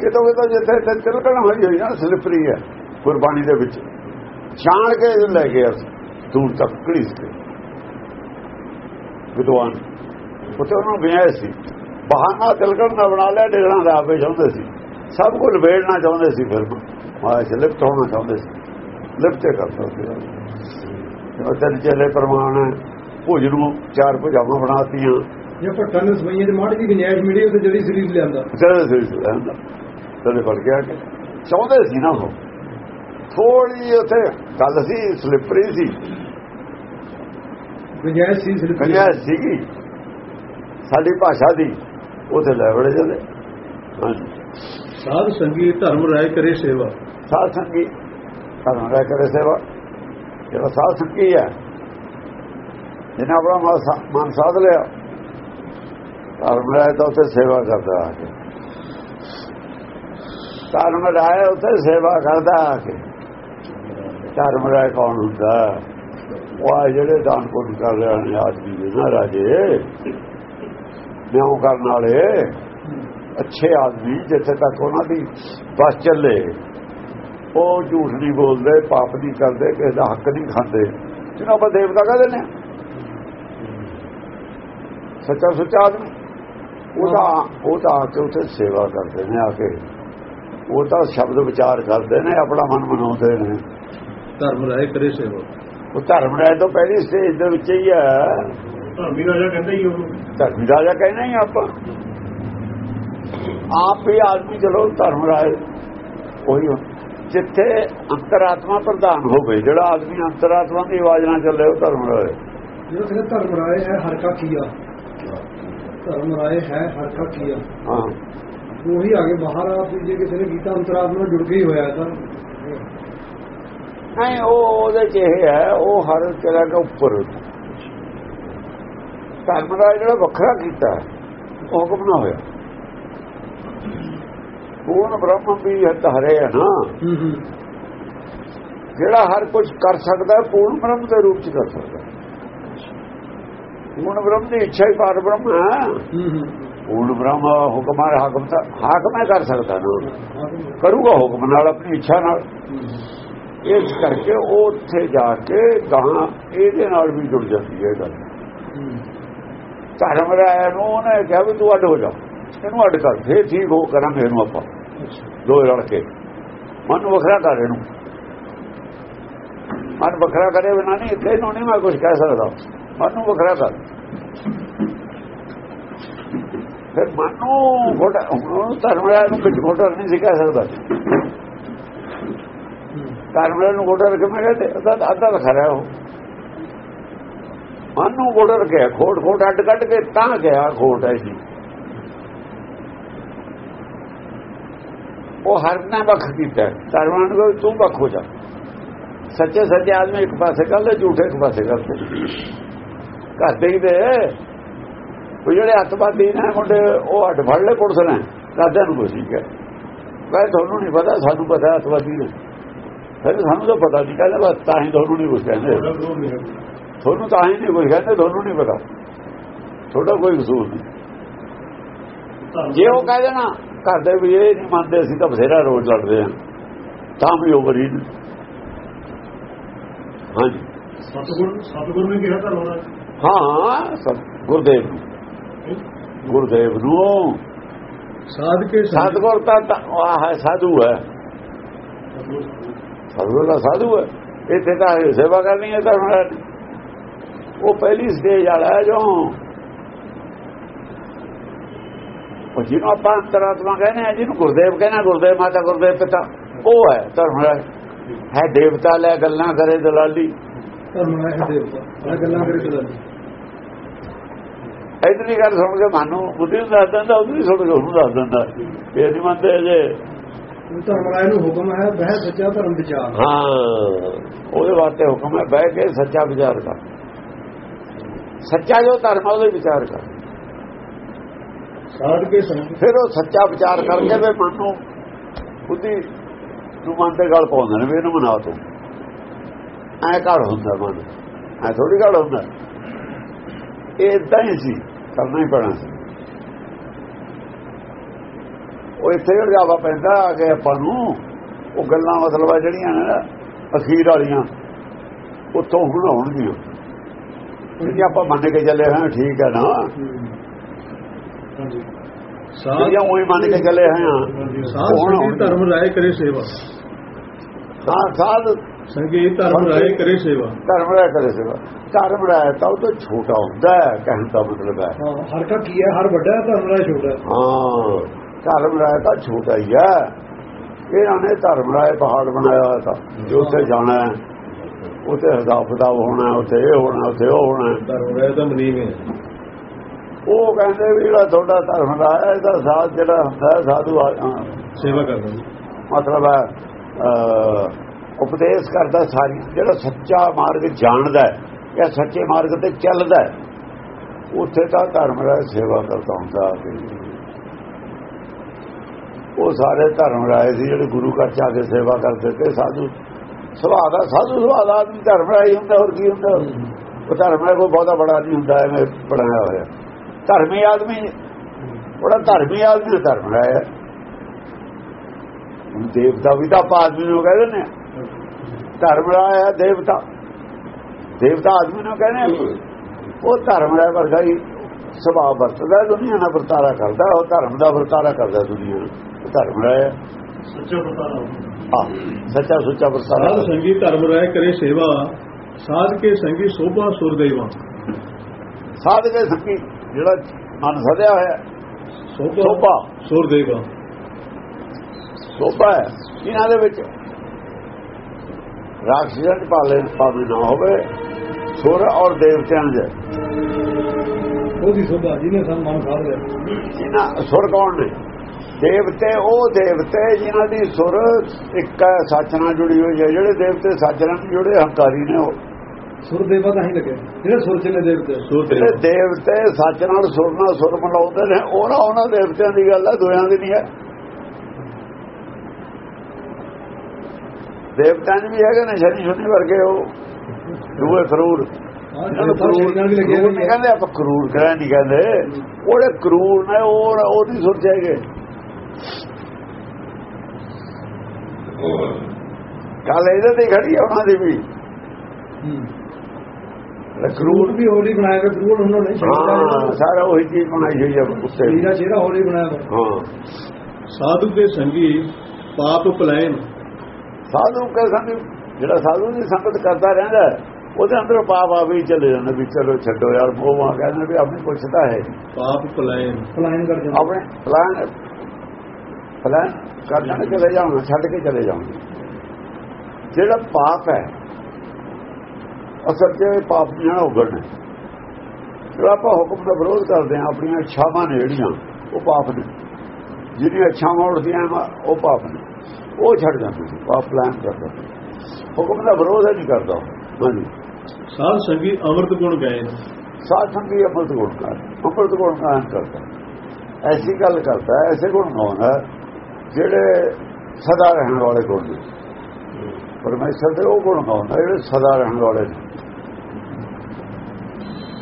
ਕਿਤੋਂ ਕਿਤੋਂ ਜਿੱਥੇ ਤੇ ਤਿਲਕਣ ਹੋਈ ਹੋਈ ਨਾ ਸਲਿਪਰੀ ਹੈ, ਗੁਰਬਾਣੀ ਦੇ ਵਿੱਚ। ਜਾਣ ਕੇ ਇਹਨੂੰ ਲੈ ਗਿਆ ਦੂਰ ਤੱਕ ਘੜੀਸ ਕੇ। ਵਿਦਵਾਨ। ਉੱਥੇ ਉਹਨਾਂ ਨੂੰ ਵਿਆਹ ਸੀ। ਬਹਾਨਾ ਤਿਲਕਣ ਦਾ ਬਣਾ ਲਿਆ ਡਿਗਣਾ ਦਾ ਆਪੇ ਚਾਹੁੰਦੇ ਸੀ। ਸਭ ਕੁਝ ਵੇੜਨਾ ਚਾਹੁੰਦੇ ਸੀ ਫਿਰ। ਮਾਇਆ ਚ ਲਿਪਤ ਹੋਣਾ ਚਾਹੁੰਦੇ ਸੀ। ਲਿਪਤੇ ਕਰਦਾ ਸੀ। ਉਹ ਤਿੰਨ ਚੇਲੇ ਪ੍ਰਮਾਣ ਹੈ। ਭੋਜਨ ਨੂੰ ਚਾਰ ਭੁਜਾਵਾਂ ਬਣਾਤੀਆਂ। ਜੇ ਭੱਟਾਂ ਨੇ ਸਵਈਆਂ ਦੇ ਮਾੜੀ ਦੀ ਗੁੰਜਾਇਸ਼ ਮਿਲੀ ਉਹ ਜਦੀ ਸਰੀਰ ਲਿਆਂਦਾ। ਫੜ ਗਿਆ ਕਿ। ਚਾਹੁੰਦੇ ਸੀ ਨਾ ਉਹ। ਥੋੜੀ ਉੱਥੇ ਗੱਲ ਸੀ ਸਲਿਪਰੀ ਸੀ। ਗੁੰਜਾਇਸ਼ ਸੀ ਕੰਨਿਆ ਸੀਗੀ। ਸਾਡੀ ਭਾਸ਼ਾ ਦੀ। ਉਥੇ ਲੈ ਵੜੇ ਜਾਂਦੇ। ਸਾਧ ਸੰਗੀ ਧਰਮ ਰਾਏ ਕਰੇ ਸੇਵਾ। ਸਾਧ ਸੰਗੀ ਧਰਮ ਰਾਇ ਕਰੇ ਸੇਵਾ। ਜਿਹੜਾ ਸਾਧ ਸੰਗੀ ਹੈ ਜਿਹਨੇ ਆਪਣਾ ਮਨ ਸਾਧ ਲਿਆ ਧਰਮ ਰਾਇ ਤਾਂ ਉੱਥੇ ਸੇਵਾ ਕਰਦਾ ਆ ਕੇ। ਧਰਮ ਰਾਇ ਉੱਥੇ ਸੇਵਾ ਕਰਦਾ ਆ ਕੇ। ਧਰਮ ਰਾਇ ਕੌਣ ਹੁੰਦਾ? ਉਹ ਜਿਹੜੇ ਦਾਨ ਪੁੰਨ ਕਰ ਰਹੇ ਨੇ ਆਦਮੀ ਨੇ ਨਾ ਰਾਜੇ। ਨਿਉ ਕਰਨ ਵਾਲੇ? ਅੱਛੇ ਆਦਮੀ ਜਿੱਥੇ ਤੱਕ ਉਹਨਾਂ ਦੀ ਬਸ ਚੱਲੇ। ਉਹ ਝੂਠ ਨਹੀਂ ਬੋਲਦੇ ਪਾਪ ਨਹੀਂ ਕਰਦੇ ਕਿਸੇ ਦਾ ਹੱਕ ਨਹੀਂ ਖਾਂਦੇ। ਜਿਹਨਾਂ ਆਪਾਂ ਦੇਵਤਾ ਕਹਿੰਦੇ ਨੇ। ਸੱਚਾ ਸੁੱਚਾ ਆਦਮੀ। ਉਹ ਤਾਂ ਉਹ ਤਾਂ ਆ ਕੇ ਉੱਥੇ ਸੇਵਾ ਕਰਦੇ ਨੇ ਆ ਕੇ। ਉਹ ਤਾਂ ਸ਼ਬਦ ਵਿਚਾਰ ਕਰਦੇ ਨੇ ਆਪਣਾ ਮਨ ਮਨਾਉਂਦੇ ਨੇ। ਧਰਮ ਰਾਏ ਕਰੇ ਸੇਵਾ। ਉਹ ਧਰਮ ਰਾਏ ਤੋਂ ਪਹਿਲੀ ਸਟੇਜ ਦੇ ਵਿੱਚ ਹੀ ਹੈ। ਧਰਮੀ ਰਾਜਾ ਕਹਿੰਦਾ ਹੀ ਉਹ। ਧਰਮੀ ਰਾਜਾ ਕਹਿਣਾ ਹੀ ਆਪਾਂ। ਆਪ ਹੀ ਆਦਮੀ ਚਲੋ ਧਰਮ ਰਾਏ ਉਹੀ ਹੋ- ਜਿੱਥੇ ਅੰਤਰਾਤਮਾ ਪ੍ਰਧਾਨ ਹੋਵੇ ਜਿਹੜਾ ਆਦਮੀ ਅੰਤਰਾਤਮਾ ਦੀ ਆਵਾਜ਼ ਨਾਲ ਚੱਲੇ ਉਹ ਧਰਮ ਰਾਏ ਜਿਹੜਾ ਤੇਰੇ ਧਰਮ ਰਾਏ ਹੈ ਹਰ ਕਾ ਕੀਆ ਧਰਮ ਰਾਏ ਹੈ ਹਰ ਕਾ ਕੀਆ ਹਾਂ। ਉਹੀ ਆਗੇ ਬਾਹਰ ਆ ਵੀ ਜੇ ਕਿਸੇ ਨੇ ਗੀਤਾ ਅੰਤਰਾਤਮਾ ਨਾਲ ਜੁੜ ਕੇ ਹੀ ਹੋਇਆ ਤਾਂ। ਨਹੀਂ ਉਹ ਉਹਦੇ ਚ ਇਹ ਹੈ ਉਹ ਹਰ ਤਰ੍ਹਾਂ ਦਾ ਉੱਪਰ। ਧਰਮ ਦਾ ਜਿਹੜਾ ਵੱਖਰਾ ਕੀਤਾ ਉਹ ਹੁਕਮ ਨਾ ਹੋਇਆ? ਪੂਰਨ ਬ੍ਰਹਮ ਵੀ ਹਰੇ ਹੈ ਨਾ ਜਿਹੜਾ ਹਰ ਕੁਝ ਕਰ ਸਕਦਾ ਪੂਰਨ ਬ੍ਰਹਮ ਦੇ ਰੂਪ ਚ ਕਰ ਸਕਦਾ। ਪੂਰਨ ਬ੍ਰਹਮ ਦੀ ਇੱਛਾ ਹੀ ਪਾਰ ਬ੍ਰਹਮ ਹੈ। ਪੂਰਨ ਬ੍ਰਹਮ ਹੁਕਮ ਹੈ ਹਾਕਮ ਤਾਂ ਹਾਕਮ ਹੈ ਕਰ ਸਕਦਾ ਨਾ। ਕਰੂਗਾ ਹੁਕਮ ਨਾਲ ਆਪਣੀ ਇੱਛਾ ਨਾਲ। ਇਸ ਕਰਕੇ ਉਹ ਉੱਥੇ ਜਾ ਕੇ ਗਾਂ ਇਹਦੇ ਨਾਲ ਵੀ ਜੁੜ ਜਾਂਦੀ ਹੈ ਗੱਲ। ਧਰਮ ਰਾਇਆ ਨੂੰ ਉਹਨੇ ਕਿਹਾ ਵੀ ਤੂੰ ਅੱਡ ਹੋ ਜਾ। ਇਹਨੂੰ ਅੱਡ ਕਰ, ਫੇਰ ਠੀਕ ਹੋ ਕਰਾਂਗੇ ਇਹਨੂੰ ਆਪਾਂ। ਦੋ ਰਲ ਕੇ। ਮਨ ਵੱਖਰਾ ਕਰ ਇਹਨੂੰ। ਮਨ ਵੱਖਰਾ ਕਰੇ ਬਿਨਾਂ ਨਹੀਂ, ਇੱਥੇ ਨੂੰ ਨਹੀਂ ਮੈਂ ਕੁਝ ਕਹਿ ਸਕਦਾ। ਮਨ ਨੂੰ ਵੱਖਰਾ ਕਰ। ਫਿਰ ਮਨ ਨੂੰ ਗੋਡਾ ਉਹਨੂੰ ਧਰਮ ਰਾਇਆ ਨੂੰ ਵਿੱਚ ਗੋਡਾ ਨਹੀਂ ਸੀ ਕਹਿ ਸਕਦਾ। ਧਰਮ ਰਾਇਆ ਨੂੰ ਗੋਡਾ ਰੱਖ ਮੈਂ ਕਹਿੰਦੇ? ਅੱਧਾ ਅੱਧਾ ਲਿਖਾ ਰਿਹਾ ਉਹ। ਮਨ ਨੂੰ ਗੋਡਾ ਰੱਖਿਆ, ਖੋਟ ਖੋਟ ਅੱਡ ਕੱਢ ਕੇ ਤਾਂ ਗਿਆ ਖੋਟ ਹੈ ਜੀ। ਉਹ ਹਰ ਨੇ ਵੱਖ ਕੀਤਾ ਧਰਮਾਂ ਨੂੰ ਤੂੰ ਵੱਖ ਹੋ ਜਾ। ਸੱਚੇ ਸੱਚੇ ਆਦਮੀ ਇੱਕ ਪਾਸੇ ਕਰ ਲੈ, ਝੂਠੇ ਇੱਕ ਪਾਸੇ ਕਰ ਲੈ। ਕਰਦੇ ਹੀ ਦੇ ਉਹ ਜਿਹੜੇ ਅੱਤਵਾਦੀ ਨੇ ਮੁੰਡੇ, ਉਹ ਅੱਡ ਫੜ ਲੈ ਪੁਲਿਸ ਨੇ। ਕਰਦੇ ਨੂੰ ਕੋਈ ਹੈ ਵੈ ਤੁਹਾਨੂੰ ਨਹੀਂ ਪਤਾ, ਸਾਨੂੰ ਪਤਾ ਅੱਤਵਾਦੀ ਨੇ। ਫਿਰ ਸਾਨੂੰ ਤਾਂ ਪਤਾ ਨਹੀਂ ਕਹਿੰਦਾ ਬਸ ਤਾਂ ਹੀ ਤੁਹਾਨੂੰ ਨਹੀਂ ਕੁਝ ਕਹਿੰਦੇ। ਤੁਹਾਨੂੰ ਤਾਂ ਹੀ ਨਹੀਂ ਕੁਝ ਕਹਿੰਦੇ ਤੁਹਾਨੂੰ ਨਹੀਂ ਪਤਾ। ਤੁਹਾਡਾ ਕੋਈ ਕਸੂਰ ਨਹੀਂ। ਜੇ ਉਹ ਕਹਦੇ ਨਾ ਘਰ ਦੇ ਵੀ ਇਹ ਨਹੀਂ ਮੰਨਦੇ ਅਸੀਂ ਤਾਂ ਬਥੇਰਾ ਰੋਜ਼ ਲੜਦੇ ਹਾਂ। ਤਾਂ ਵੀ ਉਹ ਬਰੀ ਹਾਂਜੀ। ਸਤਗੁਰ ਸਤਗੁਰ ਨੇ ਕਿਹਾ ਤਾਂ ਹਾਂ ਗੁਰਦੇਵ ਨੂੰ। ਗੁਰਦੇਵ ਨੂੰ। ਸਾਧ ਕੇ ਸਤਗੁਰ ਤਾਂ ਆਹ ਹੈ ਸਾਧੂ ਹੈ। ਸਤਗੁਰ ਦਾ ਸਾਧੂ ਹੈ। ਇੱਥੇ ਤਾਂ ਸੇਵਾ ਕਰਨੀ ਹੈ ਤਾਂ ਉਹ ਪਹਿਲੀ ਸਟੇਜ ਵਾਲਾ ਹੈ ਜੋ ਉਹ ਜਿਹਨੂੰ ਆਪਾਂ ਅੰਤਰਾਤਮਾ ਕਹਿੰਦੇ ਆ ਜਿਹਨੂੰ ਗੁਰਦੇਵ ਕਹਿੰਦਾ ਗੁਰਦੇਵ ਮਾਤਾ ਗੁਰਦੇਵ ਪਿਤਾ ਉਹ ਹੈ ਧਰਮ ਹੈ। ਦੇਵਤਾ ਲੈ ਗੱਲਾਂ ਕਰੇ ਦਲਾਲੀ। ਧਰਮ ਹੈ ਦੇਵਤਾ ਗੱਲਾਂ ਕਰੇ ਚਲਾਲੀ ਇਤਨੀ ਗੱਲ ਸੁਣ ਕੇ ਮਨ ਬੁੱਧੀ ਨੂੰ ਦੱਸ ਦਿੰਦਾ ਉਹ ਵੀ ਸੁਣ ਕੇ ਉਹਨੂੰ ਦੱਸ ਦਿੰਦਾ। ਇਹ ਨਹੀਂ ਮੰਨਦੇ ਜੇ ਧਰਮ ਰਾਏ ਨੂੰ ਹੁਕਮ ਹੈ ਵਹਿ ਸੱਚਾ ਧਰਮ ਵਿਚਾਰ। ਹਾਂ ਉਹਦੇ ਵਾਸਤੇ ਹੁਕਮ ਹੈ ਬਹਿ ਕੇ ਸੱਚਾ ਵਿਚਾਰ ਕਰ। ਸੱਚਾ ਜੋ ਧਰਮ ਹੈ ਉਹਦੇ ਵਿਚਾਰ ਕਰ। ਸਾਧ ਕੇ ਸੰਗ। ਫਿਰ ਉਹ ਸੱਚਾ ਵਿਚਾਰ ਕਰਕੇ ਵੀ ਮਨ ਨੂੰ ਬੁੱਧੀ ਨੂੰ ਮਨ ਤੇ ਗੱਲ ਪਾਉਂਦੇ ਨੇ ਵੀ ਇਹਨੂੰ ਮਨਾ ਤੂੰ। ਐ ਘੜ ਹੁੰਦਾ ਮਨ। ਐ ਥੋੜੀ ਘੜ ਹੁੰਦਾ। ਇਹ ਇਦਾਂ ਹੀ ਸੀ ਕਰਨਾ ਹੀ ਪੈਣਾ ਸੀ। ਉਹ ਇੱਥੇ ਜਾਵਾ ਪੈਂਦਾ ਆ ਕੇ ਆਪਾਂ ਨੂੰ। ਉਹ ਗੱਲਾਂ ਮਤਲਬ ਆ ਜਿਹੜੀਆਂ ਨੇ ਅਖੀਰ ਵਾਲੀਆਂ ਉੱਥੋਂ ਹੁਣ ਹੋਣਗੀਆਂ ਜੇ ਆਪਾਂ ਮੰਨ ਕੇ ਚੱਲੇ ਹਾਂ ਠੀਕ ਹੈ ਨਾ? ਸਾਧ ਜੇ ਉਹੀ ਮੰਨ ਕੇ ਚੱਲੇ ਹਾਂ। ਸਾਧ ਧਰਮ ਰਾਏ ਕਰੇ ਸੇਵਾ। ਹਾਂ ਸਾਧ ਸੰਗੀ ਧਰਮ ਰਾਏ ਕਰੇ ਸੇਵਾ। ਧਰਮ ਰਾਇ ਕਰੇ ਸੇਵਾ। ਧਰਮ ਰਾਇ ਤਾਂ ਉਹ ਤੋਂ ਛੋਟਾ ਹੁੰਦਾ ਹੈ ਕਹਿਣ ਦਾ ਮਤਲਬ ਹੈ। ਹਰ ਕਾ ਕੀ ਹੈ? ਹਰ ਵੱਡਾ ਹੈ ਧਰਮ ਰਾਏ ਛੋਟਾ ਹੈ। ਧਰਮ ਰਾਇ ਤਾਂ ਛੋਟਾ ਹੀ ਹੈ। ਇਹਨਾਂ ਨੇ ਧਰਮ ਰਾਇ ਪਹਾੜ ਬਣਾਇਆ ਹੋਇਆ ਤਾਂ ਜੋ ਉੱਥੇ ਜਾਣਾ ਹੈ। ਉੱਥੇ ਕਿਤਾਬ ਹੋਣਾ ਹੈ, ਉੱਥੇ ਇਹ ਹੋਣਾ ਉੱਥੇ ਉਹ ਹੋਣਾ ਹੈ। ਦਾ ਹੈ ਉਹ ਕਹਿੰਦੇ ਵੀ ਜਿਹੜਾ ਤੁਹਾਡਾ ਧਰਮ ਰਾਇ ਇਹਦਾ ਸਾਧ ਜਿਹੜਾ ਹੁੰਦਾ ਹੈ, ਸਾਧੂ ਆ- ਹਾਂ, ਸੇਵਾ ਕਰਦਾ ਮਤਲਬ ਹੈ ਉਪਦੇਸ਼ ਕਰਦਾ ਸਾਰੀ ਜਿਹੜਾ ਸੱਚਾ ਮਾਰਗ ਜਾਣਦਾ ਹੈ ਜਾਂ ਸੱਚੇ ਮਾਰਗ ਤੇ ਚੱਲਦਾ ਹੈ ਉੱਥੇ ਤਾਂ ਧਰਮ ਰਾਏ ਸੇਵਾ ਕਰਦਾ ਹੁੰਦਾ। ਉਹ ਸਾਰੇ ਧਰਮ ਰਾਏ ਸੀ ਜਿਹੜੇ ਗੁਰੂ ਘਰ ਚ ਆ ਕੇ ਸੇਵਾ ਕਰਦੇ ਤੇ ਸਾਧੂ ਸੁਭਾਅ ਦਾ ਸਾਧੂ ਸੁਭਾਅ ਦਾ ਆਦਮੀ ਧਰਮ ਹੀ ਹੁੰਦਾ ਹੋਰ ਕੀ ਹੁੰਦਾ? ਉਹ ਧਰਮ ਰਾਏ ਕੋਈ ਬਹੁਤਾ ਬੜਾ ਨਹੀਂ ਹੁੰਦਾ ਐਵੇਂ ਬਣਾਇਆ ਹੋਇਆ। ਧਰਮੀ ਆਦਮੀ ਬੜਾ ਧਰਮੀ ਆਦਮੀ ਧਰਮ ਰਾਏ ਹੈ ਦੇਵਤਾ ਵੀ ਤਾਂ ਆਦਮੀ ਨੂੰ ਕਹਿੰਦੇ ਨੇ ਧਰਮ ਰਾਏ ਹੈ ਦੇਵਤਾ। ਦੇਵਤਾ ਆਦਮੀ ਨੂੰ ਕਹਿੰਦੇ। ਉਹ ਧਰਮ ਰਾਏ ਵਰਗਾ ਹੀ ਸੁਭਾਅ ਵਰਤਦਾ ਹੈ, ਦੁਨੀਆ ਨਾਲ ਵਰਤਾਰਾ ਕਰਦਾ ਹੈ, ਉਹ ਧਰਮ ਦਾ ਵਰਤਾਰਾ ਕਰਦਾ ਦੁਨੀਆ ਧਰਮ ਹੈ। ਸੱਚਾ ਹਾਂ ਸੱਚਾ ਸੁੱਚਾ ਵਰਤਾਰਾ ਸਾਧ ਸੰਗੀ ਧਰਮ ਰਾਏ ਕਰੇ ਸੇਵਾ ਸਾਧ ਕੇ ਸੰਗੀ ਸੋਭਾ ਸੁਰ ਦੇਵਾ। ਸਾਧ ਕੇ ਸੰਗੀ ਜਿਹੜਾ ਮਨ ਸਦਿਆ ਹੋਇਆ ਸੋਭਾ ਸੁਰ ਦੇਵਾ। ਸੋਭਾ ਹੈ। ਇਹਨਾਂ ਦੇ ਵਿੱਚ ਰਾਖਸ਼ਾਂ ਚ ਪਾਲੇ ਪਾਵੇ ਨਾ ਹੋਵੇ ਸੁਰ ਔਰ ਦੇਵਤਿਆਂ ਦੇ। ਉਹਦੀ ਸੋਭਾ ਜਿਹਨੇ ਸਾਨੂੰ ਮਨ ਸਾਧ ਲਿਆ। ਜਿਨ੍ਹਾਂ ਸੁਰ ਕੌਣ ਨੇ? ਦੇਵਤੇ ਉਹ ਦੇਵਤੇ ਜਿਨ੍ਹਾਂ ਦੀ ਸੁਰ ਇੱਕ ਹੈ ਸੱਚ ਨਾਲ ਜੁੜੀ ਹੋਈ ਹੈ। ਜਿਹੜੇ ਦੇਵਤੇ ਸੱਚ ਨਾਲ ਜੁੜੇ ਹੰਕਾਰੀ ਨੇ ਉਹ। ਸੁਰ ਦੇਵਾ ਤਾਂ ਹੀ ਲੱਗੇ। ਜਿਹੜੇ ਸੁਰ ਚ ਨੇ ਦੇਵਤੇ। ਸੋ ਤੇ ਜਿਹੜੇ ਦੇਵਤੇ ਸੱਚ ਨਾਲ ਸੁਰ ਨਾਲ ਸੁਰ ਮਿਲਾਉਂਦੇ ਨੇ ਉਹਨਾਂ ਉਹਨਾਂ ਦੇਵਤਿਆਂ ਦੀ ਗੱਲ ਹੈ ਦੋਆਂ ਦੀ ਨਹੀਂ ਹੈ। ਦੇਵਤਾਂ ਵੀ ਹੈਗੇ ਨੇ ਸ਼ਨੀ ਸ਼ੁਨੀ ਵਰਗੇ ਉਹ। ਦੂਏ ਨੂੰ ਸਰੂਰ ਕਹਿੰਦੇ ਆਪਾਂ ਕਰੂਰ ਕਰਾਂ ਨਹੀਂ ਕਹਿੰਦੇ। ਉਹਦੇ ਕਰੂਰ ਨੇ ਉਹ ਉਹਦੀ ਸੁਰ ਜਾਏਗੇ ਕੱਲ ਇਹਦੇ ਤੇ ਖੜੀ ਆ ਉਹਨਾਂ ਦੀ ਵੀ। ਕਰੂਰ ਵੀ ਹੋਲੀ ਬਣਾਇਆ ਹੋਇਆ ਕਰੂਰ ਉਹਨਾਂ ਨੇ ਹਾਂ ਸਾਰਾ ਉਹੀ ਚੀਜ਼ ਬਣਾਈ ਹੋਈ ਹੈ ਉੱਤੇ ਮੇਰਾ ਚਿਹਰਾ ਹੋਲੀ ਬਣਾਇਆ ਹਾਂ। ਸਾਧੂ ਕੇ ਸੰਗੀ ਪਾਪ ਪਲਾਇਨ। ਸਾਧੂ ਕੇ ਸੰਗ ਜਿਹੜਾ ਸਾਧੂ ਦੀ ਸੰਗਤ ਕਰਦਾ ਰਹਿੰਦਾ ਹੈ, ਉਹਦੇ ਅੰਦਰ ਪਾਪ ਆ ਵੀ ਚਲੇ ਜਾਂਦੇ ਵੀ ਚਲੋ ਛੱਡੋ ਯਾਰ ਉਹ ਆ ਕਹਿੰਦੇ ਵੀ ਆਪਣੀ ਪੁੱਛਦਾ ਹੈ। ਪਾਪ ਪਲਾਇਨ। ਪਲਾਇਨ ਕਰ ਜਾਂਦਾ ਆਪਣੇ ਪਲਾਨ ਪਲਾਨ ਕਰ ਜਾਣੇ ਚਲੇ ਜਾਣਾ ਛੱਡ ਕੇ ਚਲੇ ਜਾਣਾ ਜਿਹੜਾ ਪਾਪ ਹੈ ਅਸਲ 'ਚ ਪਾਪ ਜਿਹੜਾ ਉਗੜਨਾ ਜਿਹੜਾ ਆਪਾਂ ਹੁਕਮ ਦਾ ਵਿਰੋਧ ਕਰਦੇ ਹਾਂ ਆਪਣੀਆਂ ਇੱਛਾਵਾਂ ਨੇ ਜਿਹੜੀਆਂ ਉਹ ਪਾਪ ਨੇ। ਜਿਹੜੀਆਂ ਇੱਛਾਵਾਂ ਉੱਠਦੀਆਂ ਉਹ ਪਾਪ ਨੇ। ਉਹ ਛੱਡ ਜਾਂਦੇ ਸੀ ਪਾਪ ਪਲਾਨ ਕਰਦਾ ਹੁਕਮ ਦਾ ਵਿਰੋਧ ਨਹੀਂ ਕਰਦਾ ਉਹ। ਹਾਂਜੀ। ਸਾਧ ਸੰਗੀ ਅੰਮ੍ਰਿਤ ਗੁਣ ਗਾਇਨ ਸਾਧ ਸੰਗੀ ਅੰਮ੍ਰਿਤ ਗੁਣ ਕਰ ਅੰਮ੍ਰਿਤ ਗੁਣ ਗਾਇਨ ਕਰਦਾ। ਐਸੀ ਗੱਲ ਕਰਦਾ ਹੈ, ਐਸੇ ਗੁਣ ਗਾਉਂਦਾ। ਹੈ, ਜਿਹੜੇ ਸਦਾ ਰਹਿਣ ਵਾਲੇ ਗੁਣ ਨੇ। ਪਰਮੇਸ਼ਰ ਦੇ ਉਹ ਗੁਣ ਗਾਉਂਦਾ ਜਿਹੜੇ ਸਦਾ ਰਹਿਣ ਵਾਲੇ ਨੇ।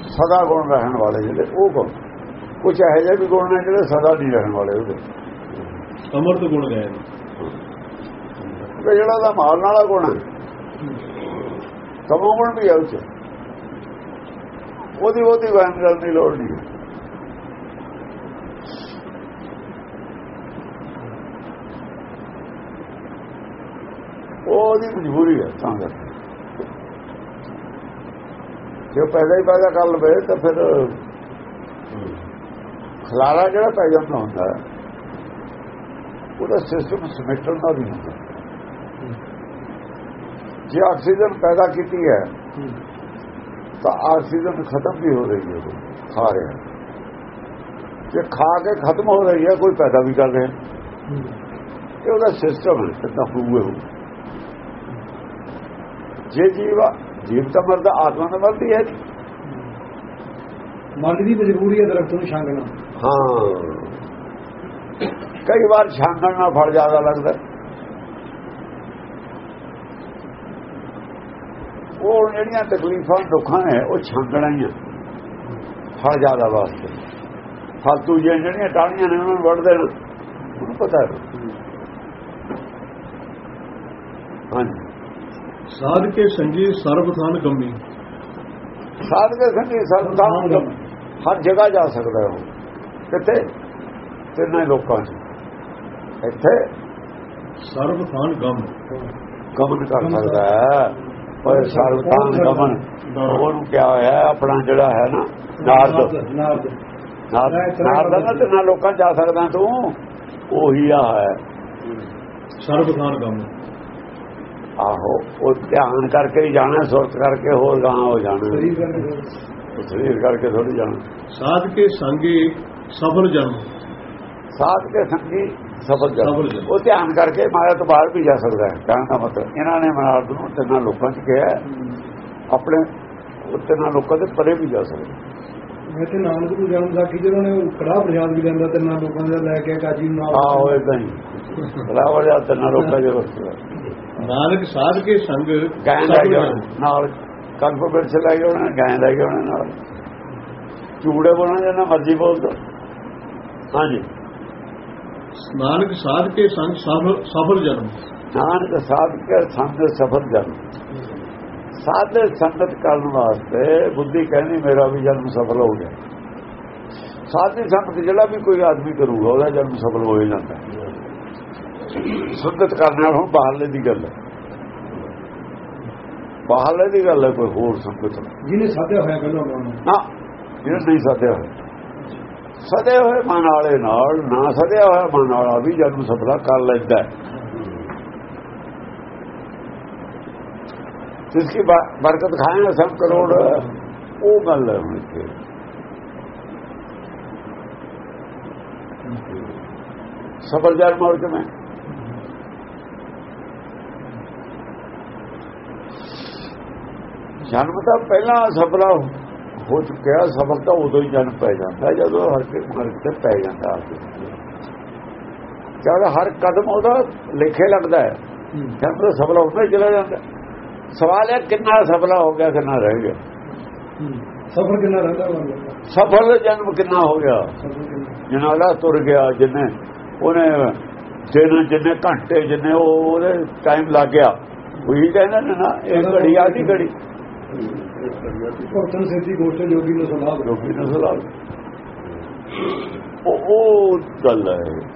ਸਦਾ ਗੁਣ ਰਹਿਣ ਵਾਲੇ ਜਿਹੜੇ ਉਹ ਗੁਣ। ਕੁਝ ਇਹੋ ਜਿਹੇ ਵੀ ਗੁਣ ਨੇ ਜਿਹੜੇ ਸਦਾ ਨਹੀਂ ਰਹਿਣ ਵਾਲੇ ਉਹਦੇ। ਅੰਮ੍ਰਿਤ ਗੁਣ ਗਾਇਨ ਤੇ ਜਿਹੜਾ ਦਾ ਮਾਲ ਵਾਲਾ ਗੁਣ ਹੈ। ਤਮੋ ਗੁਣ ਵੀ 'ਚ। ਉਹਦੀ ਉਹਦੀ ਗਾਇਨ ਕਰਨ ਦੀ ਲੋੜ ਨਹੀਂ ਹੈ ਉਹਦੀ ਮਜਬੂਰੀ ਹੈ ਤਾਂ ਕਰਕੇ। ਜੇ ਪਹਿਲਾਂ ਹੀ ਪੈਦਾ ਕਰ ਲਵੇ ਤਾਂ ਫਿਰ ਖਲਾਰਾ ਜਿਹੜਾ ਪੈ ਜਾਂਦਾ ਹੁੰਦਾ? ਉਹਦਾ ਸਿਸਟਮ ਸਮੇਟਣ ਦਾ ਵੀ ਹੁੰਦਾ। ਜੇ ਆਕਸੀਜਨ ਪੈਦਾ ਕੀਤੀ ਹੈ ਤਾਂ ਆਕਸੀਜਨ ਖਤਮ ਵੀ ਹੋ ਰਹੀ ਹੈ ਖਾ ਰਿਹਾ ਜੇ ਖਾ ਕੇ ਖਤਮ ਹੋ ਰਹੀ ਹੈ ਕੋਈ ਪੈਦਾ ਵੀ ਕਰ ਰਿਹਾ ਇਹ ਉਹਦਾ ਸਿਸਟਮ ਹੈ ਕਿੰਨਾ ਹੋਊਗਾ ਜੇ ਜੀਵਾ ਜੀਵ ਤਾਂ ਮਰਦਾ ਆਤਮਾ ਤਾਂ ਮਰਦੀ ਹੈ। ਮਨ ਦੀ ਮਜਬੂਰੀ ਹੈ ਦਰਖਤ ਨੂੰ ਛਾਂਗਣਾ। ਹਾਂ। ਕਈ ਵਾਰ ਛਾਂਗਣ ਨਾਲ ਫਲ ਜ਼ਿਆਦਾ ਲੱਗਦਾ। ਉਹ ਜਿਹੜੀਆਂ ਤਕਲੀਫਾਂ ਦੁੱਖਾਂ ਨੇ ਉਹ ਛਾਂਗਣਾ ਹੀ ਆ। ਫਲ ਜ਼ਿਆਦਾ ਵਾਸਤੇ। ਫਾਲਤੂ ਜਿਹੜੀਆਂ ਟਾਹਣੀਆਂ ਨੇ ਉਹਨਾਂ ਨੂੰ ਵੜਦੇ ਨੇ। ਉਹਨੂੰ ਪਤਾ ਹੈ। ਹਾਂਜੀ। ਸਾਧ ਕੇ ਸੰਗੀ ਸਰਬ ਥਾਨ ਗੰਮੀ। ਸਾਧ ਕੇ ਸੰਗੀ ਸੰਤਾਂ ਹਰ ਜਗ੍ਹਾ ਜਾ ਸਕਦਾ ਹੈ ਉਹ। ਕਿੱਥੇ? ਤਿੰਨੇ ਲੋਕਾਂ 'ਚ। ਇੱਥੇ ਸਰਬ ਥਾਨ ਗਮ। ਗਮਨ ਕਰ ਸਕਦਾ ਹੈ। ਪਰ ਸਰਵਤਾਨ ਗਮਨ। ਉਹਨੂੰ ਕਿਹਾ ਹੋਇਆ ਹੈ, ਆਪਣਾ ਜਿਹੜਾ ਹੈ ਨਾ ਨਾਰਦ। ਨਾਰਦ ਨਾਰਦ। ਨਾਲ ਤਿੰਨਾਂ ਲੋਕਾਂ ਜਾ ਸਕਦਾ ਤੂੰ। ਉਹੀ ਆ ਹੈ। ਸਰਬ ਥਾਨ ਗਮ। ਆਹੋ ਉਹ ਧਿਆਨ ਕਰਕੇ ਹੀ ਜਾਣਾ ਸੁਰਤ ਕਰਕੇ ਹੋਰ ਗਾਂ ਹੋ ਜਾਣਾ। ਸਰੀਰ ਕਰਕੇ ਥੋੜੀ ਜਾਣਾ। ਸਾਧ ਕੇ ਸੰਗੀ ਸਫਲ ਜਨਮ ਸਾਧ ਕੇ ਸੰਗੀ ਸਫਲ ਜਨਮ। ਉਹ ਧਿਆਨ ਕਰਕੇ ਮਾਇਆ ਤੋਂ ਬਾਹਰ ਵੀ ਜਾ ਸਕਦਾ ਹੈ ਕਹਿਣ ਦਾ ਮਤਲਬ। ਇਹਨਾਂ ਨੇ ਮਨਾਰਦ ਨੂੰ ਤਿੰਨਾਂ ਲੋਕਾਂ 'ਚ ਕਿਹਾ ਆਪਣੇ ਤਿੰਨਾਂ ਲੋਕਾਂ ਦੇ ਪਰੇ ਵੀ ਜਾ ਸਕਦਾ। ਮੈਂ ਤੇ ਨਾਨਕ ਨੂੰ ਜਨਮ ਸਾਖੀ ਜਿਹਨਾਂ ਨੇ ਕੜਾ ਪ੍ਰਸ਼ਾਦ ਵੀ ਲੈਂਦਾ ਤਿੰਨਾਂ ਲੋਕਾਂ ਦਾ ਲੈ ਕੇ ਕਾਜੀ ਨੂੰ ਨਾਲ ਆਹੋ ਇਦਾਂ ਹੀ। ਬਰਾਬਰ ਜਾ ਤਿੰਨਾਂ ਲੋਕਾਂ ਦੇ ਵਸਦਾ ਨਾਨਕ ਸਾਧ ਕੇ ਸੰਗ ਗਾਂ ਲੈ ਗਿਆ ਜਨਮ। ਨਾਲ ਕੰਪ ਬਿਰਛ ਲੈ ਗਿਆ ਉਹਨਾਂ ਗਾਂ ਲੈ ਗਿਆ ਨਾਲ। ਚੂੜੇ ਬੋਲਣਾ ਜਿੰਨਾ ਮਰਜ਼ੀ ਬੋਲ ਦੋ। ਹਾਂਜੀ। ਨਾਨਕ ਸਾਧ ਕੇ ਸੰਗ ਸਫਲ ਜਨਮ। ਨਾਨਕ ਸਾਧ ਕੇ ਸੰਗ ਸਫਲ ਜਨ ਸਾਧ ਸੰਗਤ ਕਰਨ ਵਾਸਤੇ ਬੁੱਧੀ ਕਹਿੰਦੀ ਮੇਰਾ ਵੀ ਜਨਮ ਸਫਲ ਹੋ ਗਿਆ। ਸਾਧੀ ਸੰਗਤ ਜਿਹੜਾ ਵੀ ਕੋਈ ਆਦਮੀ ਕਰੂਗਾ ਉਹਦਾ ਜਨਮ ਸਫਲ ਹੋ ਹੀ ਜਾਂਦਾ। ਸੁਧਤ ਕਰਨ ਨਾਲ ਹੁਣ ਬਾਹਰਲੇ ਦੀ ਗੱਲ ਹੈ। ਬਾਹਰਲੇ ਦੀ ਗੱਲ ਹੈ ਕੋਈ ਹੋਰ ਸੁਧਤ ਜਿਹਨੇ ਸਾਧਿਆ ਹੋਇਆ ਪਹਿਲਾਂ ਹਾਂ ਜਿਹਨੇ ਨਹੀਂ ਸਾਧਿਆ ਹੋਇਆ। ਸਦੇ ਹੋਏ ਮਨ ਵਾਲੇ ਨਾਲ ਨਾ ਸਦਿਆ ਹੋਇਆ ਮਨ ਵਾਲਾ ਵੀ ਜਦ ਸਫਲਾ ਕਰ ਲੈਂਦਾ ਜਿਸ ਕੀ ਬਰਕਤ ਖਾਏ ਸਭ ਕਰੋੜ ਉਹ ਗੱਲ ਹੈ ਮੁਝੇ ਸਬਰ ਜਾਨ ਮਾਰ ਕੇ ਮੈਂ ਜਨਮ ਤਾਂ ਪਹਿਲਾਂ ਸਫਲਾ ਹੋ ਚੁੱਕਿਆ ਸਫਲ ਤਾਂ ਉਦੋਂ ਹੀ ਜਨਮ ਪੈ ਜਾਂਦਾ ਜਦੋਂ ਹਰ ਕੇ ਮਰ ਤੇ ਪੈ ਜਾਂਦਾ ਜਦ ਹਰ ਕਦਮ ਉਹਦਾ ਲਿਖੇ ਲੱਗਦਾ ਹੈ। ਜਦ ਤਾਂ ਸਫਲਾ ਹੁੰਦਾ ਚਲਾ ਜਾਂਦਾ। ਸਵਾਲ ਹੈ ਕਿੰਨਾ ਸਫਲਾ ਹੋ ਗਿਆ ਕਿੰਨਾ ਰਹਿ ਗਿਆ। ਸਫਰ ਕਿੰਨਾ ਰਹਿੰਦਾ ਸਫਲ ਜਨਮ ਕਿੰਨਾ ਹੋ ਗਿਆ? ਜਨਾਲਾ ਤੁਰ ਗਿਆ ਜਿੰਨੇ ਉਹਨੇ ਦਿਨ ਜਿੰਨੇ ਘੰਟੇ ਜਿੰਨੇ ਉਹ ਉਹਦੇ ਟਾਈਮ ਲੱਗ ਗਿਆ ਉਹੀ ਕਹਿੰਦੇ ਨੇ ਨਾ ਇਹ ਘੜੀ ਆਦੀ ਘੜੀ। ਭਗਤਨ ਸਿੱਧੀ ਗੋਸ਼ਟ ਜੋਗੀ ਨੂੰ ਸਲਾਹ ਦਿਓ। ਲੋਕੀ ਨਸਲ ਉਹ ਗੱਲ ਹੈ।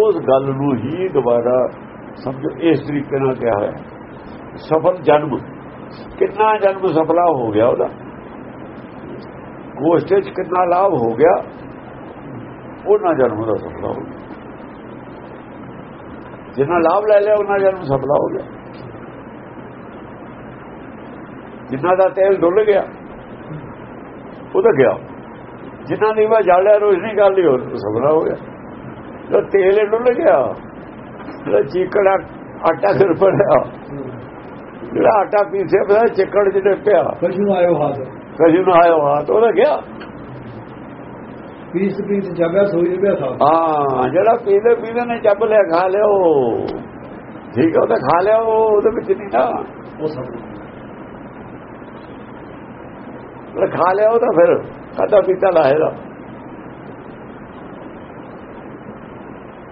ਉਸ ਗੱਲ ਨੂੰ ਹੀ ਦੁਬਾਰਾ ਸਮਝੋ ਇਸ ਤਰੀਕੇ ਨਾਲ ਕਿਹਾ ਹੈ। ਸਫਲ ਜਨਮ। ਕਿੰਨਾ ਜਨਮ ਸਫਲਾ ਹੋ ਗਿਆ ਉਹਦਾ? ਗੋਸ਼ਟ ਚ ਕਿੰਨਾ ਲਾਭ ਹੋ ਗਿਆ? ਉਹਨਾਂ ਜਨਮ ਦਾ ਸਫਲਾ ਹੋ ਗਿਆ। ਜਿੰਨਾ ਲਾਭ ਲੈ ਲਿਆ, ਉਹਨਾਂ ਜਨਮ ਸਫਲਾ ਹੋ ਗਿਆ। ਜਿੰਨਾ ਦਾ ਤੇਲ ਡੁੱਲ ਗਿਆ ਉਹ ਤਾਂ ਗਿਆ। ਜਿਨ੍ਹਾਂ ਦੀ ਵਾ ਜਾਲਿਆ ਰੋਸ਼ਨੀ ਕਰ ਲਈ ਉਹ ਸਫਲਾ ਹੋ ਗਿਆ। ਜੋ ਤੇਲ ਡੁੱਲ ਗਿਆ ਜਿਹੜਾ ਚੀਕੜਾ ਆਟਾ ਸਿਰ ਪੜਿਆ ਜਿਹੜਾ ਆਟਾ ਪੀਸੇ ਪਿਆ ਚਿੱਕੜ ਜਿਹਦੇ ਪਿਆ। ਨੂੰ ਆਇਓ ਹੱਥ। ਕਜੂ ਨਾ ਆਇਆ ਹੱਥ ਉਹਦਾ ਗਿਆ। ਪੀਸ ਪੀਸ ਜਗਾ ਸੋਈ ਪਿਆ ਸਾਹ ਹਾਂ ਜਿਹੜਾ ਪੀਲੇ ਪੀਲੇ ਨੇ ਚੱਬ ਲਿਆ ਖਾ ਲਿਓ ਠੀਕ ਹੈ ਉਹ ਤਾਂ ਖਾ ਲਿਆ ਉਹ ਉਹਦੇ ਵਿੱਚ ਨਹੀਂ ਨਾ। ਉਹ ਸਫਰ ਉਹ ਖਾ ਲਿਆ ਉਹ ਤਾਂ ਫਿਰ ਖਾਦਾ ਪੀਤਾ ਲਾਹੇਗਾ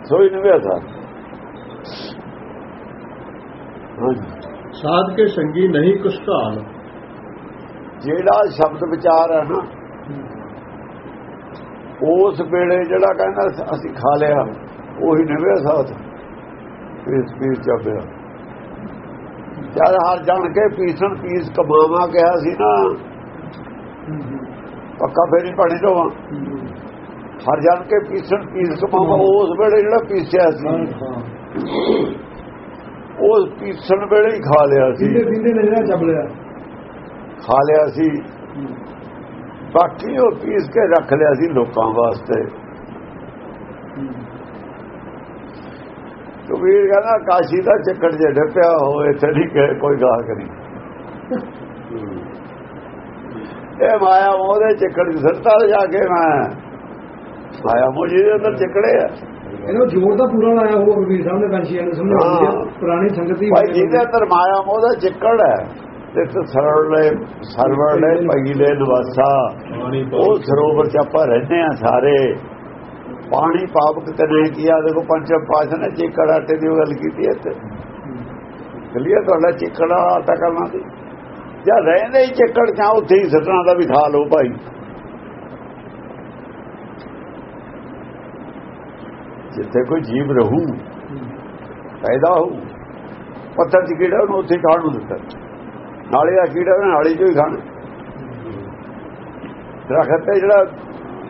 ਸੋਈ ਨਹੀਂ ਵਿਆ ਸਾ ਸਾਧ ਕੇ ਸੰਗੀ ਨਹੀਂ ਕੁਛ ਘਾਲ ਜਿਹੜਾ ਸ਼ਬਦ ਵਿਚਾਰ ਹੈ ਨਾ ਉਸ ਵੇਲੇ ਜਿਹੜਾ ਕਹਿੰਦਾ ਅਸੀਂ ਖਾ ਲਿਆ ਉਹੀ ਨਿਵੇ ਸਾਥ ਪੀਸ ਪੀਸ ਚੱਬਿਆ। ਜਦ ਹਰ ਜਾਣ ਕੇ ਪੀਸਣ ਪੀਸ ਕਮਾਵਾ ਕਿਹਾ ਸੀ ਨਾ ਪੱਕਾ ਫੇਰੀ ਪਾਣੀ ਦੋਵਾਂ ਹਰ ਜਾਣ ਕੇ ਪੀਸਣ ਪੀਸ ਕਮਾਵਾ ਉਸ ਵੇਲੇ ਜਿਹੜਾ ਪੀਸਿਆ ਸੀ। ਹਾਂ ਉਸ ਪੀਸਣ ਵੇਲੇ ਹੀ ਖਾ ਲਿਆ ਸੀ। ਪੀਂਦੇ ਪੀਂਦੇ ਨੇ ਜਿਹੜਾ ਚੱਬ ਲਿਆ। ਖਾ ਲਿਆ ਸੀ। ਬਾਕੀ ਉਹ ਪੀਸ ਕੇ ਰੱਖ ਲਿਆ ਸੀ ਲੋਕਾਂ ਵਾਸਤੇ। ਕਬੀਰ ਕਹਿੰਦਾ ਕਾਸ਼ੀ ਦਾ ਚੱਕਰ ਜੇ ਡੱਪਿਆ ਹੋਏ ਤੇ ਨਹੀਂ ਕੋਈ ਗਾਹ ਕਰੀ ਇਹ ਮਾਇਆ ਮੋਦੇ ਚੱਕਰ ਦੀ ਸਰਤਾ ਜਾ ਕੇ ਮੈਂ ਮਾਇਆ ਮੋਜੀ ਦੇ ਅੰਦਰ ਚੱਕੜੇ ਆ। ਇਹਨੂੰ ਜੋਰ ਦਾ ਪੂਰਾ ਲਾਇਆ ਹੋਊ ਕਬੀਰ ਸਾਹਿਬ ਨੇ ਕੰਸ਼ੀਆਂ ਨੂੰ ਸਮਝਾਉਂਦੇ। ਪੁਰਾਣੀ ਸੰਗਤੀ ਭਾਈ ਜਿਹਦੇ ਅੰਦਰ ਮਾਇਆ ਮੋਦਾ ਚੱਕੜ ਹੈ ਤੇ ਤੇ ਸਰਵਣ ਲੈ ਸਰਵਣ ਲੈ ਪਗੀਲੇ ਨਿਵਾਸਾ। ਉਹ ਸਰੋਵਰ ਚ ਆਪਾਂ ਰਹਿੰਦੇ ਆ ਸਾਰੇ। ਪਾਣੀ ਪਾਪਕ ਕਦੇ ਕੀਆ ਦੇਖੋ ਪੰਚਮ ਪਾਸ਼ਾ ਨੇ ਚਿੱਕੜ ਆਟੇ ਦੀ ਗੱਲ ਕੀਤੀ ਹੈ ਤੇ ਕਲੀਅਰ ਤੁਹਾਡਾ ਚਿੱਕੜਾ ਆਟਾ ਕਰਨਾ ਸੀ ਜਾਂ ਰਹਿੰਦੇ ਹੀ ਚਿੱਕੜ ਜਾਂ ਉੱਥੇ ਹੀ ਸੱਟਣਾ ਦਾ ਵੀ ਖਾ ਲਓ ਭਾਈ। ਜਿੱਥੇ ਕੋਈ ਜੀਵ ਰਹੂ, ਪੈਦਾ ਹੋਊ ਪੱਥਰ ਚ ਕੀੜਾ ਉਹਨੂੰ ਉੱਥੇ ਖਾਣ ਨੂੰ ਦਿੱਤਾ। ਨਾਲੇ ਦਾ ਕੀੜਾ ਉਹਨੇ ਨਾਲੇ ਚੋਂ ਹੀ ਖਾਣਾ। ਦਰਖਤ ਤੇ ਜਿਹੜਾ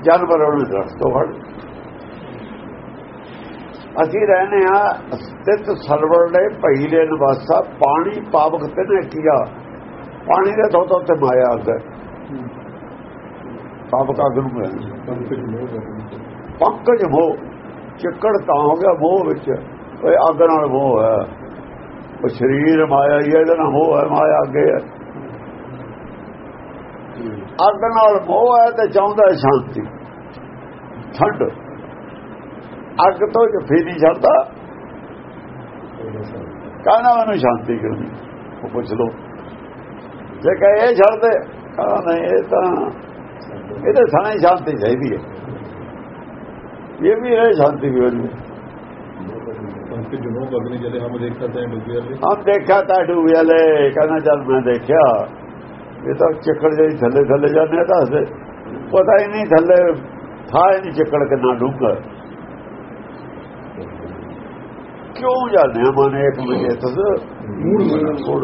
ਜਾਨਵਰ ਉਹਨੂੰ ਦਰਖਤ ਤੋਂ ਫੜ। ਅਸੀਂ ਰਹਨੇ ਆ ਸਥਿਤ ਸਰਵਰ ਦੇ ਪਹਿਲੇ ਨਿਵਾਸਾ, ਪਾਣੀ ਪਾਵਕ ਤੇ ਨੇ ਕੀਆ। ਪਾਣੀ ਦੇ ਤੋਂ ਤੋਂ ਤੇ ਮਾਇਆ ਅੱਗੇ। ਪਾਵਕ ਅੱਗ ਨੂੰ ਕਹਿੰਦੇ ਪੰਕਜ ਮੋਹ, ਚਿੱਕੜ ਤਾਂ ਹੋ ਗਿਆ ਮੋਹ ਵਿੱਚ। ਓਏ ਅੱਗ ਨਾਲ ਮੋਹ ਹੈ। ਉਹ ਸਰੀਰ ਮਾਇਆ ਹੀ ਇਹਦਾ ਨਾਲ ਮੋਹ ਹੈ, ਮਾਇਆ ਅੱਗੇ ਹੈ। ਅੱਗ ਨਾਲ ਮੋਹ ਹੈ ਤੇ ਚਾਹੁੰਦਾ ਸ਼ਾਂਤੀ। ਠੰਡ ਅੱਗ ਤੋਂ ਜਫੀ ਨਹੀਂ ਛੱਡਦਾ, ਕਹਿੰਦਾ ਮੈਨੂੰ ਸ਼ਾਂਤੀ ਕਰਨੀ। ਉਹ ਪੁੱਛ ਲੋ ਜੇ ਕਹੇ ਇਹ ਛੱਡ ਦੇ ਕਹਾਂ ਨਹੀਂ ਇਹ ਤਾਂ ਇਹਦੇ ਸਾਰਾ ਹੀ ਸ਼ਾਂਤੀ ਚਾਹੀਦੀ ਹੈ। ਇਹ ਵੀ ਹੈ ਸ਼ਾਂਤੀ ਵੀ ਹੋਣੀ ਹਮ ਦੇਖਾ ਤਾਂ ਡੂਬਿਆ ਲੈ ਕਹਿੰਦਾ ਚੱਲ ਮੈਂ ਦੇਖਿਆ। ਇਹ ਤਾਂ ਚੱਕੜ ਜਿਹੜੀ ਥੱਲੇ ਥੱਲੇ ਜਾਂਦੇ ਦੱਸਦੇ ਪਤਾ ਹੀ ਨਹੀਂ ਥੱਲੇ ਥਾ ਹੀ ਨਹੀਂ ਚੱਕੜ ਕਿੰਨਾ ਡੂੰਘਾ। ਕਿਉਂ ਜਾਂਦੇ ਮਨ ਇੱਕ ਵਜੇ ਤੱਕ ਮੂੜ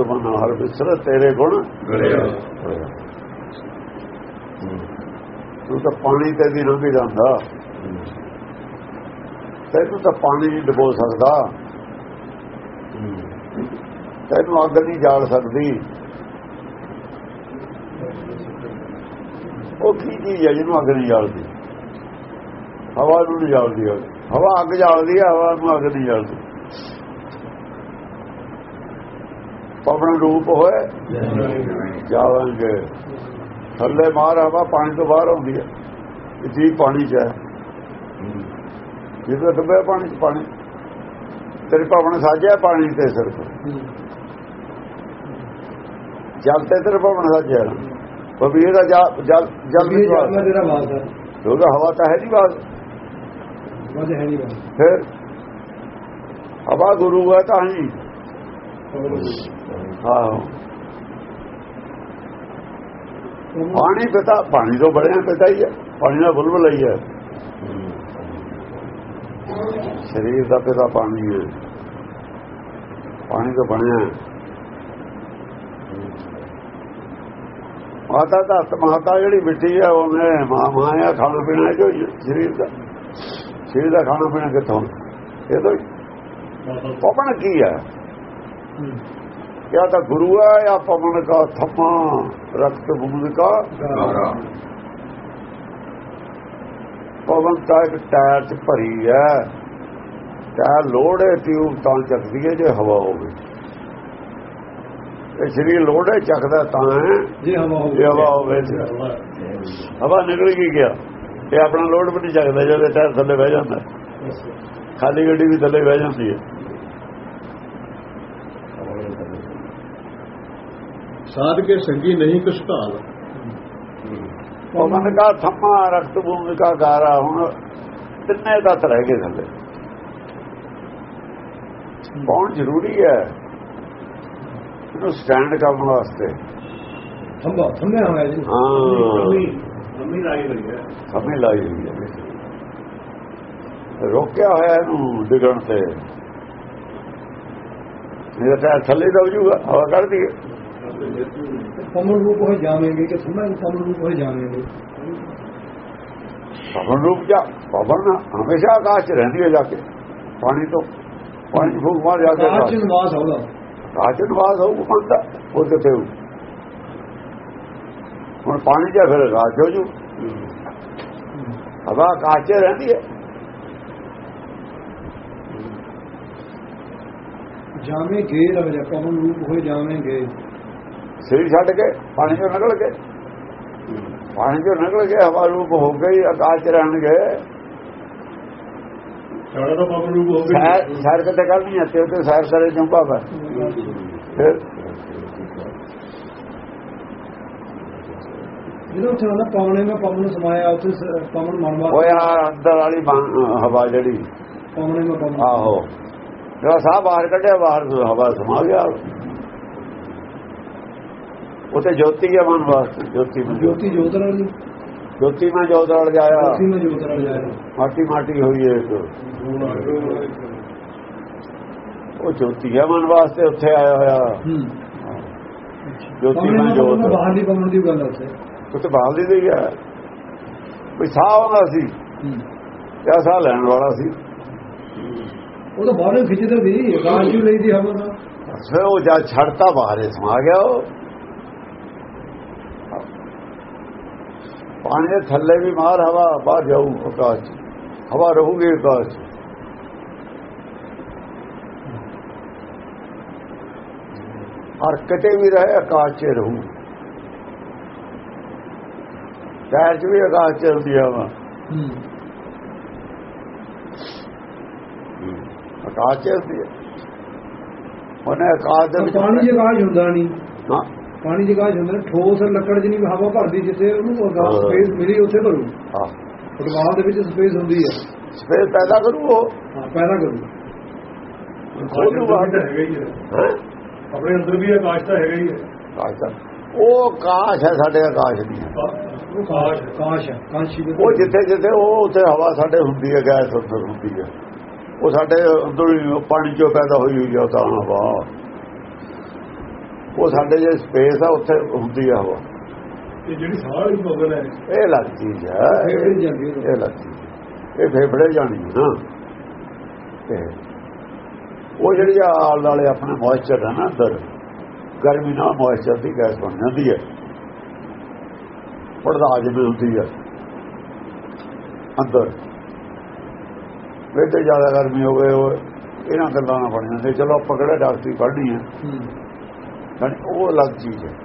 ਮਨ, ਹਰ ਵਿਸਰ ਤੇਰੇ ਗੁਣ ਤੂੰ ਤਾਂ ਪਾਣੀ ਤੇ ਵੀ ਰੁੱਝ ਜਾਂਦਾ। ਤੈਨੂੰ ਤਾਂ ਪਾਣੀ ਨਹੀਂ ਡਬੋ ਸਕਦਾ। ਤੈਨੂੰ ਅੱਗ ਨਹੀਂ ਜਾਲ ਸਕਦੀ। ਉਹ ਕੀ ਚੀਜ਼ ਹੈ ਜਿਹਨੂੰ ਅੱਗ ਨਹੀਂ ਜਾਲਦੀ? ਹਵਾ ਨੂੰ ਨਹੀਂ ਜਾਲਦੀ ਹਵਾ ਅੱਗ ਜਾਲਦੀ ਹੈ ਹਵਾ ਨੂੰ ਅੱਗ ਨਹੀਂ ਜਾਲਦੀ। ਪਵਨ ਰੂਪ ਹੋਏ ਜਾਵਾਂਗੇ ਥੱਲੇ ਮਾਰ ਹਵਾ ਪਾਣੀ ਤੋਂ ਬਾਹਰ ਆਉਂਦੀ ਹੈ ਇਹ ਜੀ ਪਾਣੀ ਚ ਹੈ ਜਿਵੇਂ ਡੁੱਬਿਆ ਪਾਣੀ ਚ ਪਾਣੀ ਤੇਰੇ ਪਵਨ ਸਾਜਿਆ ਪਾਣੀ ਤੇ ਸਿਰਫ ਜਲ ਤੇ ਤੇਰੇ ਪਵਨ ਸਾਜਿਆ ਕਬੀਰ ਦਾ ਜਲ ਜਲ ਜਲ ਇਹ ਦੀ ਜਲ ਬਾਤ ਦਾ ਜਿਹੜਾ ਬਾਤ ਹੈ ਉਹਦਾ ਹਵਾ ਤਾਂ ਹੈ ਨਹੀਂ ਬਾਤ ਵਾਜ ਹੈ ਨਹੀਂ ਬਾਤ ਫਿਰ ਹਵਾ ਗੁਰੂ ਹੈ ਤਾਂ ਹੀ ਹਾਂ ਪਾਣੀ ਪਿਤਾ ਪਾਣੀ ਤੋਂ ਬੜਿਆ ਪਿਤਾ ਹੀ ਹੈ ਪਾਣੀ ਦਾ ਬੁਲਬੁਲ ਹੀ ਹੈ ਸਰੀਰ ਦਾ ਪਿਤਾ ਪਾਣੀ ਹੈ। ਪਾਣੀ ਤੋਂ ਬਣਿਆ। ਮਾਤਾ ਦਾ ਮਾਤਾ ਜਿਹੜੀ ਮਿੱਟੀ ਹੈ ਉਹਨੇ ਮਾਂ ਮਾਇਆ ਖਾਣਾ ਪੀਣਾ ਜੋ ਸਰੀਰ ਦਾ। ਸਰੀਰ ਦਾ ਖਾਣਾ ਪੀਣਾ ਕਿੱਥੋਂ? ਇਹ ਤਾਂ ਪਵਨ ਕੀ ਹੈ ਜਾਂ ਤਾਂ ਗੁਰੂ ਆ ਜਾਂ ਪਵਨ ਦਾ ਥੱਪਾ ਰਕਤ ਬੂਦ ਦਾ ਪਵਨ ਤਾਂ ਇੱਕ ਟਾਇਰ ਚ ਭਰੀ ਹੈ ਟਾਇਰ ਲੋੜੇ ਟਿਊਬ ਤਾਂ ਚੱਕਦੀ ਹੈ ਜੇ ਹਵਾ ਹੋਵੇ ਇਹ ਸਰੀਰ ਲੋੜੇ ਚੱਕਦਾ ਤਾਂ ਜੇ ਹਵਾ ਹੋਵੇ ਹਵਾ ਹੋਵੇ ਹਵਾ ਨਿਕਲ ਗਈ ਗਿਆ ਇਹ ਆਪਣਾ ਲੋੜ ਵੀ ਨਹੀਂ ਚੱਕਦਾ ਜਦੋਂ ਟਾਇਰ ਥੱਲੇ ਬਹਿ ਜਾਂਦਾ ਖਾਲੀ ਗੱਡੀ ਵੀ ਥੱਲੇ ਬਹਿ ਜਾਂਦੀ ਹੈ ਸਾਧ ਕੇ ਸੰਗੀ ਨਹੀਂ ਕੁਛ ਢਾਲ ਪਵਨ ਦਾ ਥੰਮਾ ਰਕਤ ਭੂਮੀ ਦਾ ਗਾਰਾ ਹੁਣ ਤਿੰਨੇ ਤੱਤ ਰਹਿ ਗਏ ਥੱਲੇ। ਕੌਣ ਜ਼ਰੂਰੀ ਹੈ? ਇਹਨੂੰ ਸਟੈਂਡ ਕਰਨ ਵਾਸਤੇ। ਥੰਬਾ ਥੰਮਿਆ ਹੋਇਆ ਜੀ। ਹਾਂ। ਅੰਮੀ ਲਾਈ ਹੋਈ ਹੈ। ਸਮਝ ਲਾਈ ਹੋਈ ਹੈ। ਰੋਕਿਆ ਹੋਇਆ ਇਹਨੂੰ ਡਿਗਣ ਤੇ। ਇਹ ਤਾਂ ਥੱਲੇ ਦਬ ਜੂਗਾ ਹਵਾ ਕੱਢਦੀ ਹੈ ਪਵਨ ਰੂਪ ਹੋਏ ਜਾਵੇਂਗੇ ਕਿ ਥੰਮਾ ਪਵਨ ਰੂਪ ਹੋਏ ਜਾਵੇਂਗੇ? ਪਵਨ ਰੂਪ ਜਾ ਪਵਨ ਹਮੇਸ਼ਾ ਆਕਾਸ਼ ਰਹਿੰਦੀ ਹੈ ਜਾ ਕੇ। ਪਾਣੀ ਤੋਂ ਪਾਣੀ ਫੂਕ ਮਾਰ ਜਾ ਕੇ ਕਾਚ ਨਿਵਾਸ ਹੋਦਾ ਆਕਾਸ਼ ਨਿਵਾਸ ਹੋਊ ਬੰਦਾ ਉਹ ਕਿਤੇ ਹੋਊ। ਹੁਣ ਪਾਣੀ ਜਾਂ ਫਿਰ ਆਕਾਸ਼ ਹੋ ਜੂ। ਹਵਾ ਆਕਾਸ਼ ਰਹਿੰਦੀ ਹੈ। ਜਾਵੇਂਗੇ ਰਵਿਆ ਪਵਨ ਰੂਪ ਹੋਏ ਜਾਵੇਂਗੇ। ਸਰੀਰ ਛੱਡ ਕੇ ਪਾਣੀ 'ਚੋਂ ਨਿਕਲ ਕੇ ਪਾਣੀ 'ਚੋਂ ਨਿਕਲ ਕੇ ਹਵਾ ਰੂਪ ਹੋ ਗਈ ਆਕਾਸ਼ 'ਚ ਰਹਿਣਗੇ ਸਾਡਾ ਤਾਂ ਪਵਨ ਰੂਪ ਹੋ ਸੈਰ ਸੈਰ ਕਿਤੇ ਕਰਨੀ ਹੈ ਤੇ ਉੱਤੇ ਸੈਰ ਕਰੇ ਜੋ ਬਾਬਾ ਫਿਰ ਜਦੋਂ ਉੱਥੇ ਹੁੰਦਾ ਪਵਨੇ ਮੈਂ ਪਵਨ ਸਮਾਇਆ ਉੱਥੇ ਸ- ਪਵਨ ਮਨਵਾ ਉਹ ਯਾਰ ਅੰਦਰ ਵਾਲੀ ਬਾਂ- ਹਵਾ ਜਿਹੜੀ ਪਵਨੇ ਮੈਂ ਪਵਨ ਆਹੋ ਜਿਹੜਾ ਸਾਹ ਬਾਹਰ ਕੱਢਿਆ ਬਾਹਰ ਤੋਂ ਹਵਾ ਸਮਾ ਗਿਆ ਉਤੇ ਜੋਤੀ ਹੈ ਮਨ ਵਾਸਤੇ ਜੋਤੀ ਮੈਂ ਜੋਤੀ ਜੋਤ ਵਾਲੀ ਜੋਤੀ ਮੈਂ ਜੋਤ ਰਲ ਜਾਇਆ ਜੋਤੀ ਮੈਂ ਜੋਤ ਵਾਲੀ ਜਾਇਆ ਮਾਟੀ ਮਾਟੀ ਹੋਈ ਹੈ ਉਹ ਜੋਤੀ ਹੈ ਮਨ ਵਾਸਤੇ ਉੱਥੇ ਆਇਆ ਹੋਇਆ। ਜੋਤੀ ਪਵਨੇ ਮੈਂ ਮੈਂ ਜੋਤ। ਬਾਹਰ ਦੀ ਪਵਨ ਦੀ ਗੱਲ ਹੈ ਉੱਥੇ। ਬਾਲ ਦੀ ਗਈ ਹੈ ਵੀ ਸਾਹ ਆਉਂਦਾ ਸੀ। ਕਿਆ ਸਾਹ ਲੈਣ ਵਾਲਾ ਸੀ? ਉਹ ਤਾਂ ਬਾਹਰੋਂ ਖਿੱਚਦੇ ਸੀ। ਵੀ ਲਈ ਦੀ ਹਵਾ ਫਿਰ ਉਹ ਜਦ ਛੱਡਤਾ ਬਾਹਰ ਸਮਾ ਗਿਆ ਉਹ। ਪਾਣੀ ਦੇ ਥੱਲੇ ਵੀ ਮਾਰ ਹਵਾ ਬਾਹਰ ਜਾਊ ਆਕਾਸ਼ 'ਚ। ਹਵਾ ਰਹੂਗੀ ਆਕਾਸ਼ 'ਚ। ਔਰ ਕਿਤੇ ਵੀ ਰਹੇ ਆਕਾਸ਼ 'ਚ ਰਹੂ। ਪੈਰ 'ਚ ਵੀ ਆਕਾਸ਼ 'ਚ ਹੁੰਦੀ ਹਵਾ। ਆਕਾਸ਼ 'ਚ ਹੁੰਦੀ ਹੈ ਉਹਨੇ ਆਕਾਸ਼ ਦੇ ਵਿੱਚ ਪਾਣੀ ਆਕਾਸ਼ ਹੁੰਦਾ ਨਹੀਂ। ਹਾਂ। ਪਾਣੀ ਆਕਾਸ਼ ਹੁੰਦਾ ਠੋਸ ਲੱਕੜ ਵੀ ਹਵਾ ਭਰਦੀ ਜਿੱਥੇ ਉਹਨੂੰ ਹਾਂ। ਸਪੇਸ ਮਿਲੀ ਉੱਥੇ ਭਰੂ। ਹਾਂ। ਫੁੱਟਬਾਲ ਦੇ ਵਿੱਚ ਸਪੇਸ ਹੁੰਦੀ ਹੈ। ਸਪੇਸ ਪੈਦਾ ਕਰੂ ਉਹ। ਹਾਂ ਪੈਦਾ ਕਰੂ। ਉਹਨੂੰ ਬਾਹਰ ਹੈਗਾ ਹੀ ਹੈ। ਹੈ? ਆਪਣੇ ਅੰਦਰ ਵੀ ਆਕਾਸ਼ ਤਾਂ ਹੈਗਾ ਹੀ ਹੈ। ਆਕਾਸ਼ ਦਾ। ਉਹ ਆਕਾਸ਼ ਹੈ ਸਾਡੇ ਆਕਾਸ਼ ਉਹ ਹੈ ਕਾਂਸ਼ੀ ਦੇ ਉਹ ਜਿੱਥੇ ਜਿੱਥੇ ਉਹ ਉੱਥੇ ਹਵਾ ਸਾਡੇ ਹੁੰਦੀ ਹੈ ਗੈਸ ਅੰਦਰ ਹੁੰਦੀ ਹੈ। ਉਹ ਸਾਡੇ ਅੰਦਰ ਪਾਣੀ ਚੋਂ ਪੈਦਾ ਹੋਈ ਹੋਈ ਹੈ ਤਾਂ ਹਵਾ। ਉਹ ਸਾਡੇ ਜੇ ਸਪੇਸ ਆ ਉੱਥੇ ਹੁੰਦੀ ਹੈ ਹਵਾ। ਇਹ ਜਿਹੜੀ ਸਾਰੀ ਪਵਨ ਹੈ ਇਹ ਲੱਗ ਚੀਜ਼ ਹੈ ਫੇਫੜੇ 'ਚ ਜਾਂਦੀ ਹੈ। ਇਹ ਲੱਗ ਚੀਜ਼ ਹੈ। ਇਹ ਫੇਫੜੇ ਜਾਣੀ ਹੈ ਨਾ। ਤੇ ਉਹ ਜਿਹੜੀ ਆ ਆਲ ਵਾਲੇ ਆਪਣੇ ਮੋਇਸਚਰ ਹੈ ਨਾ ਅੰਦਰ ਗਰਮੀ ਨਾਲ ਮੋਇਸਚਰ ਦੀ ਗੈਸ ਬਣ ਜਾਂਦੀ ਹੈ ਪੜਦਾ ਜਿਵੇਂ ਹੁੰਦੀ ਹੈ ਅੰਦਰ। ਵੇ ਤੇ ਜ਼ਿਆਦਾ ਗਰਮੀ ਹੋ ਗਈ ਉਹ ਇਹਨਾਂ ਗੱਲਾਂ ਨਾਲ ਬਣ ਜਾਂਦੇ ਚਲੋ ਆਪਾਂ ਕਿਹੜਾ ਡਾਕਟਰੀ ਪੜ੍ਹਨੀ ਹੈ। ਉਹ ਅਲੱਗ ਚੀਜ਼ ਹੈ।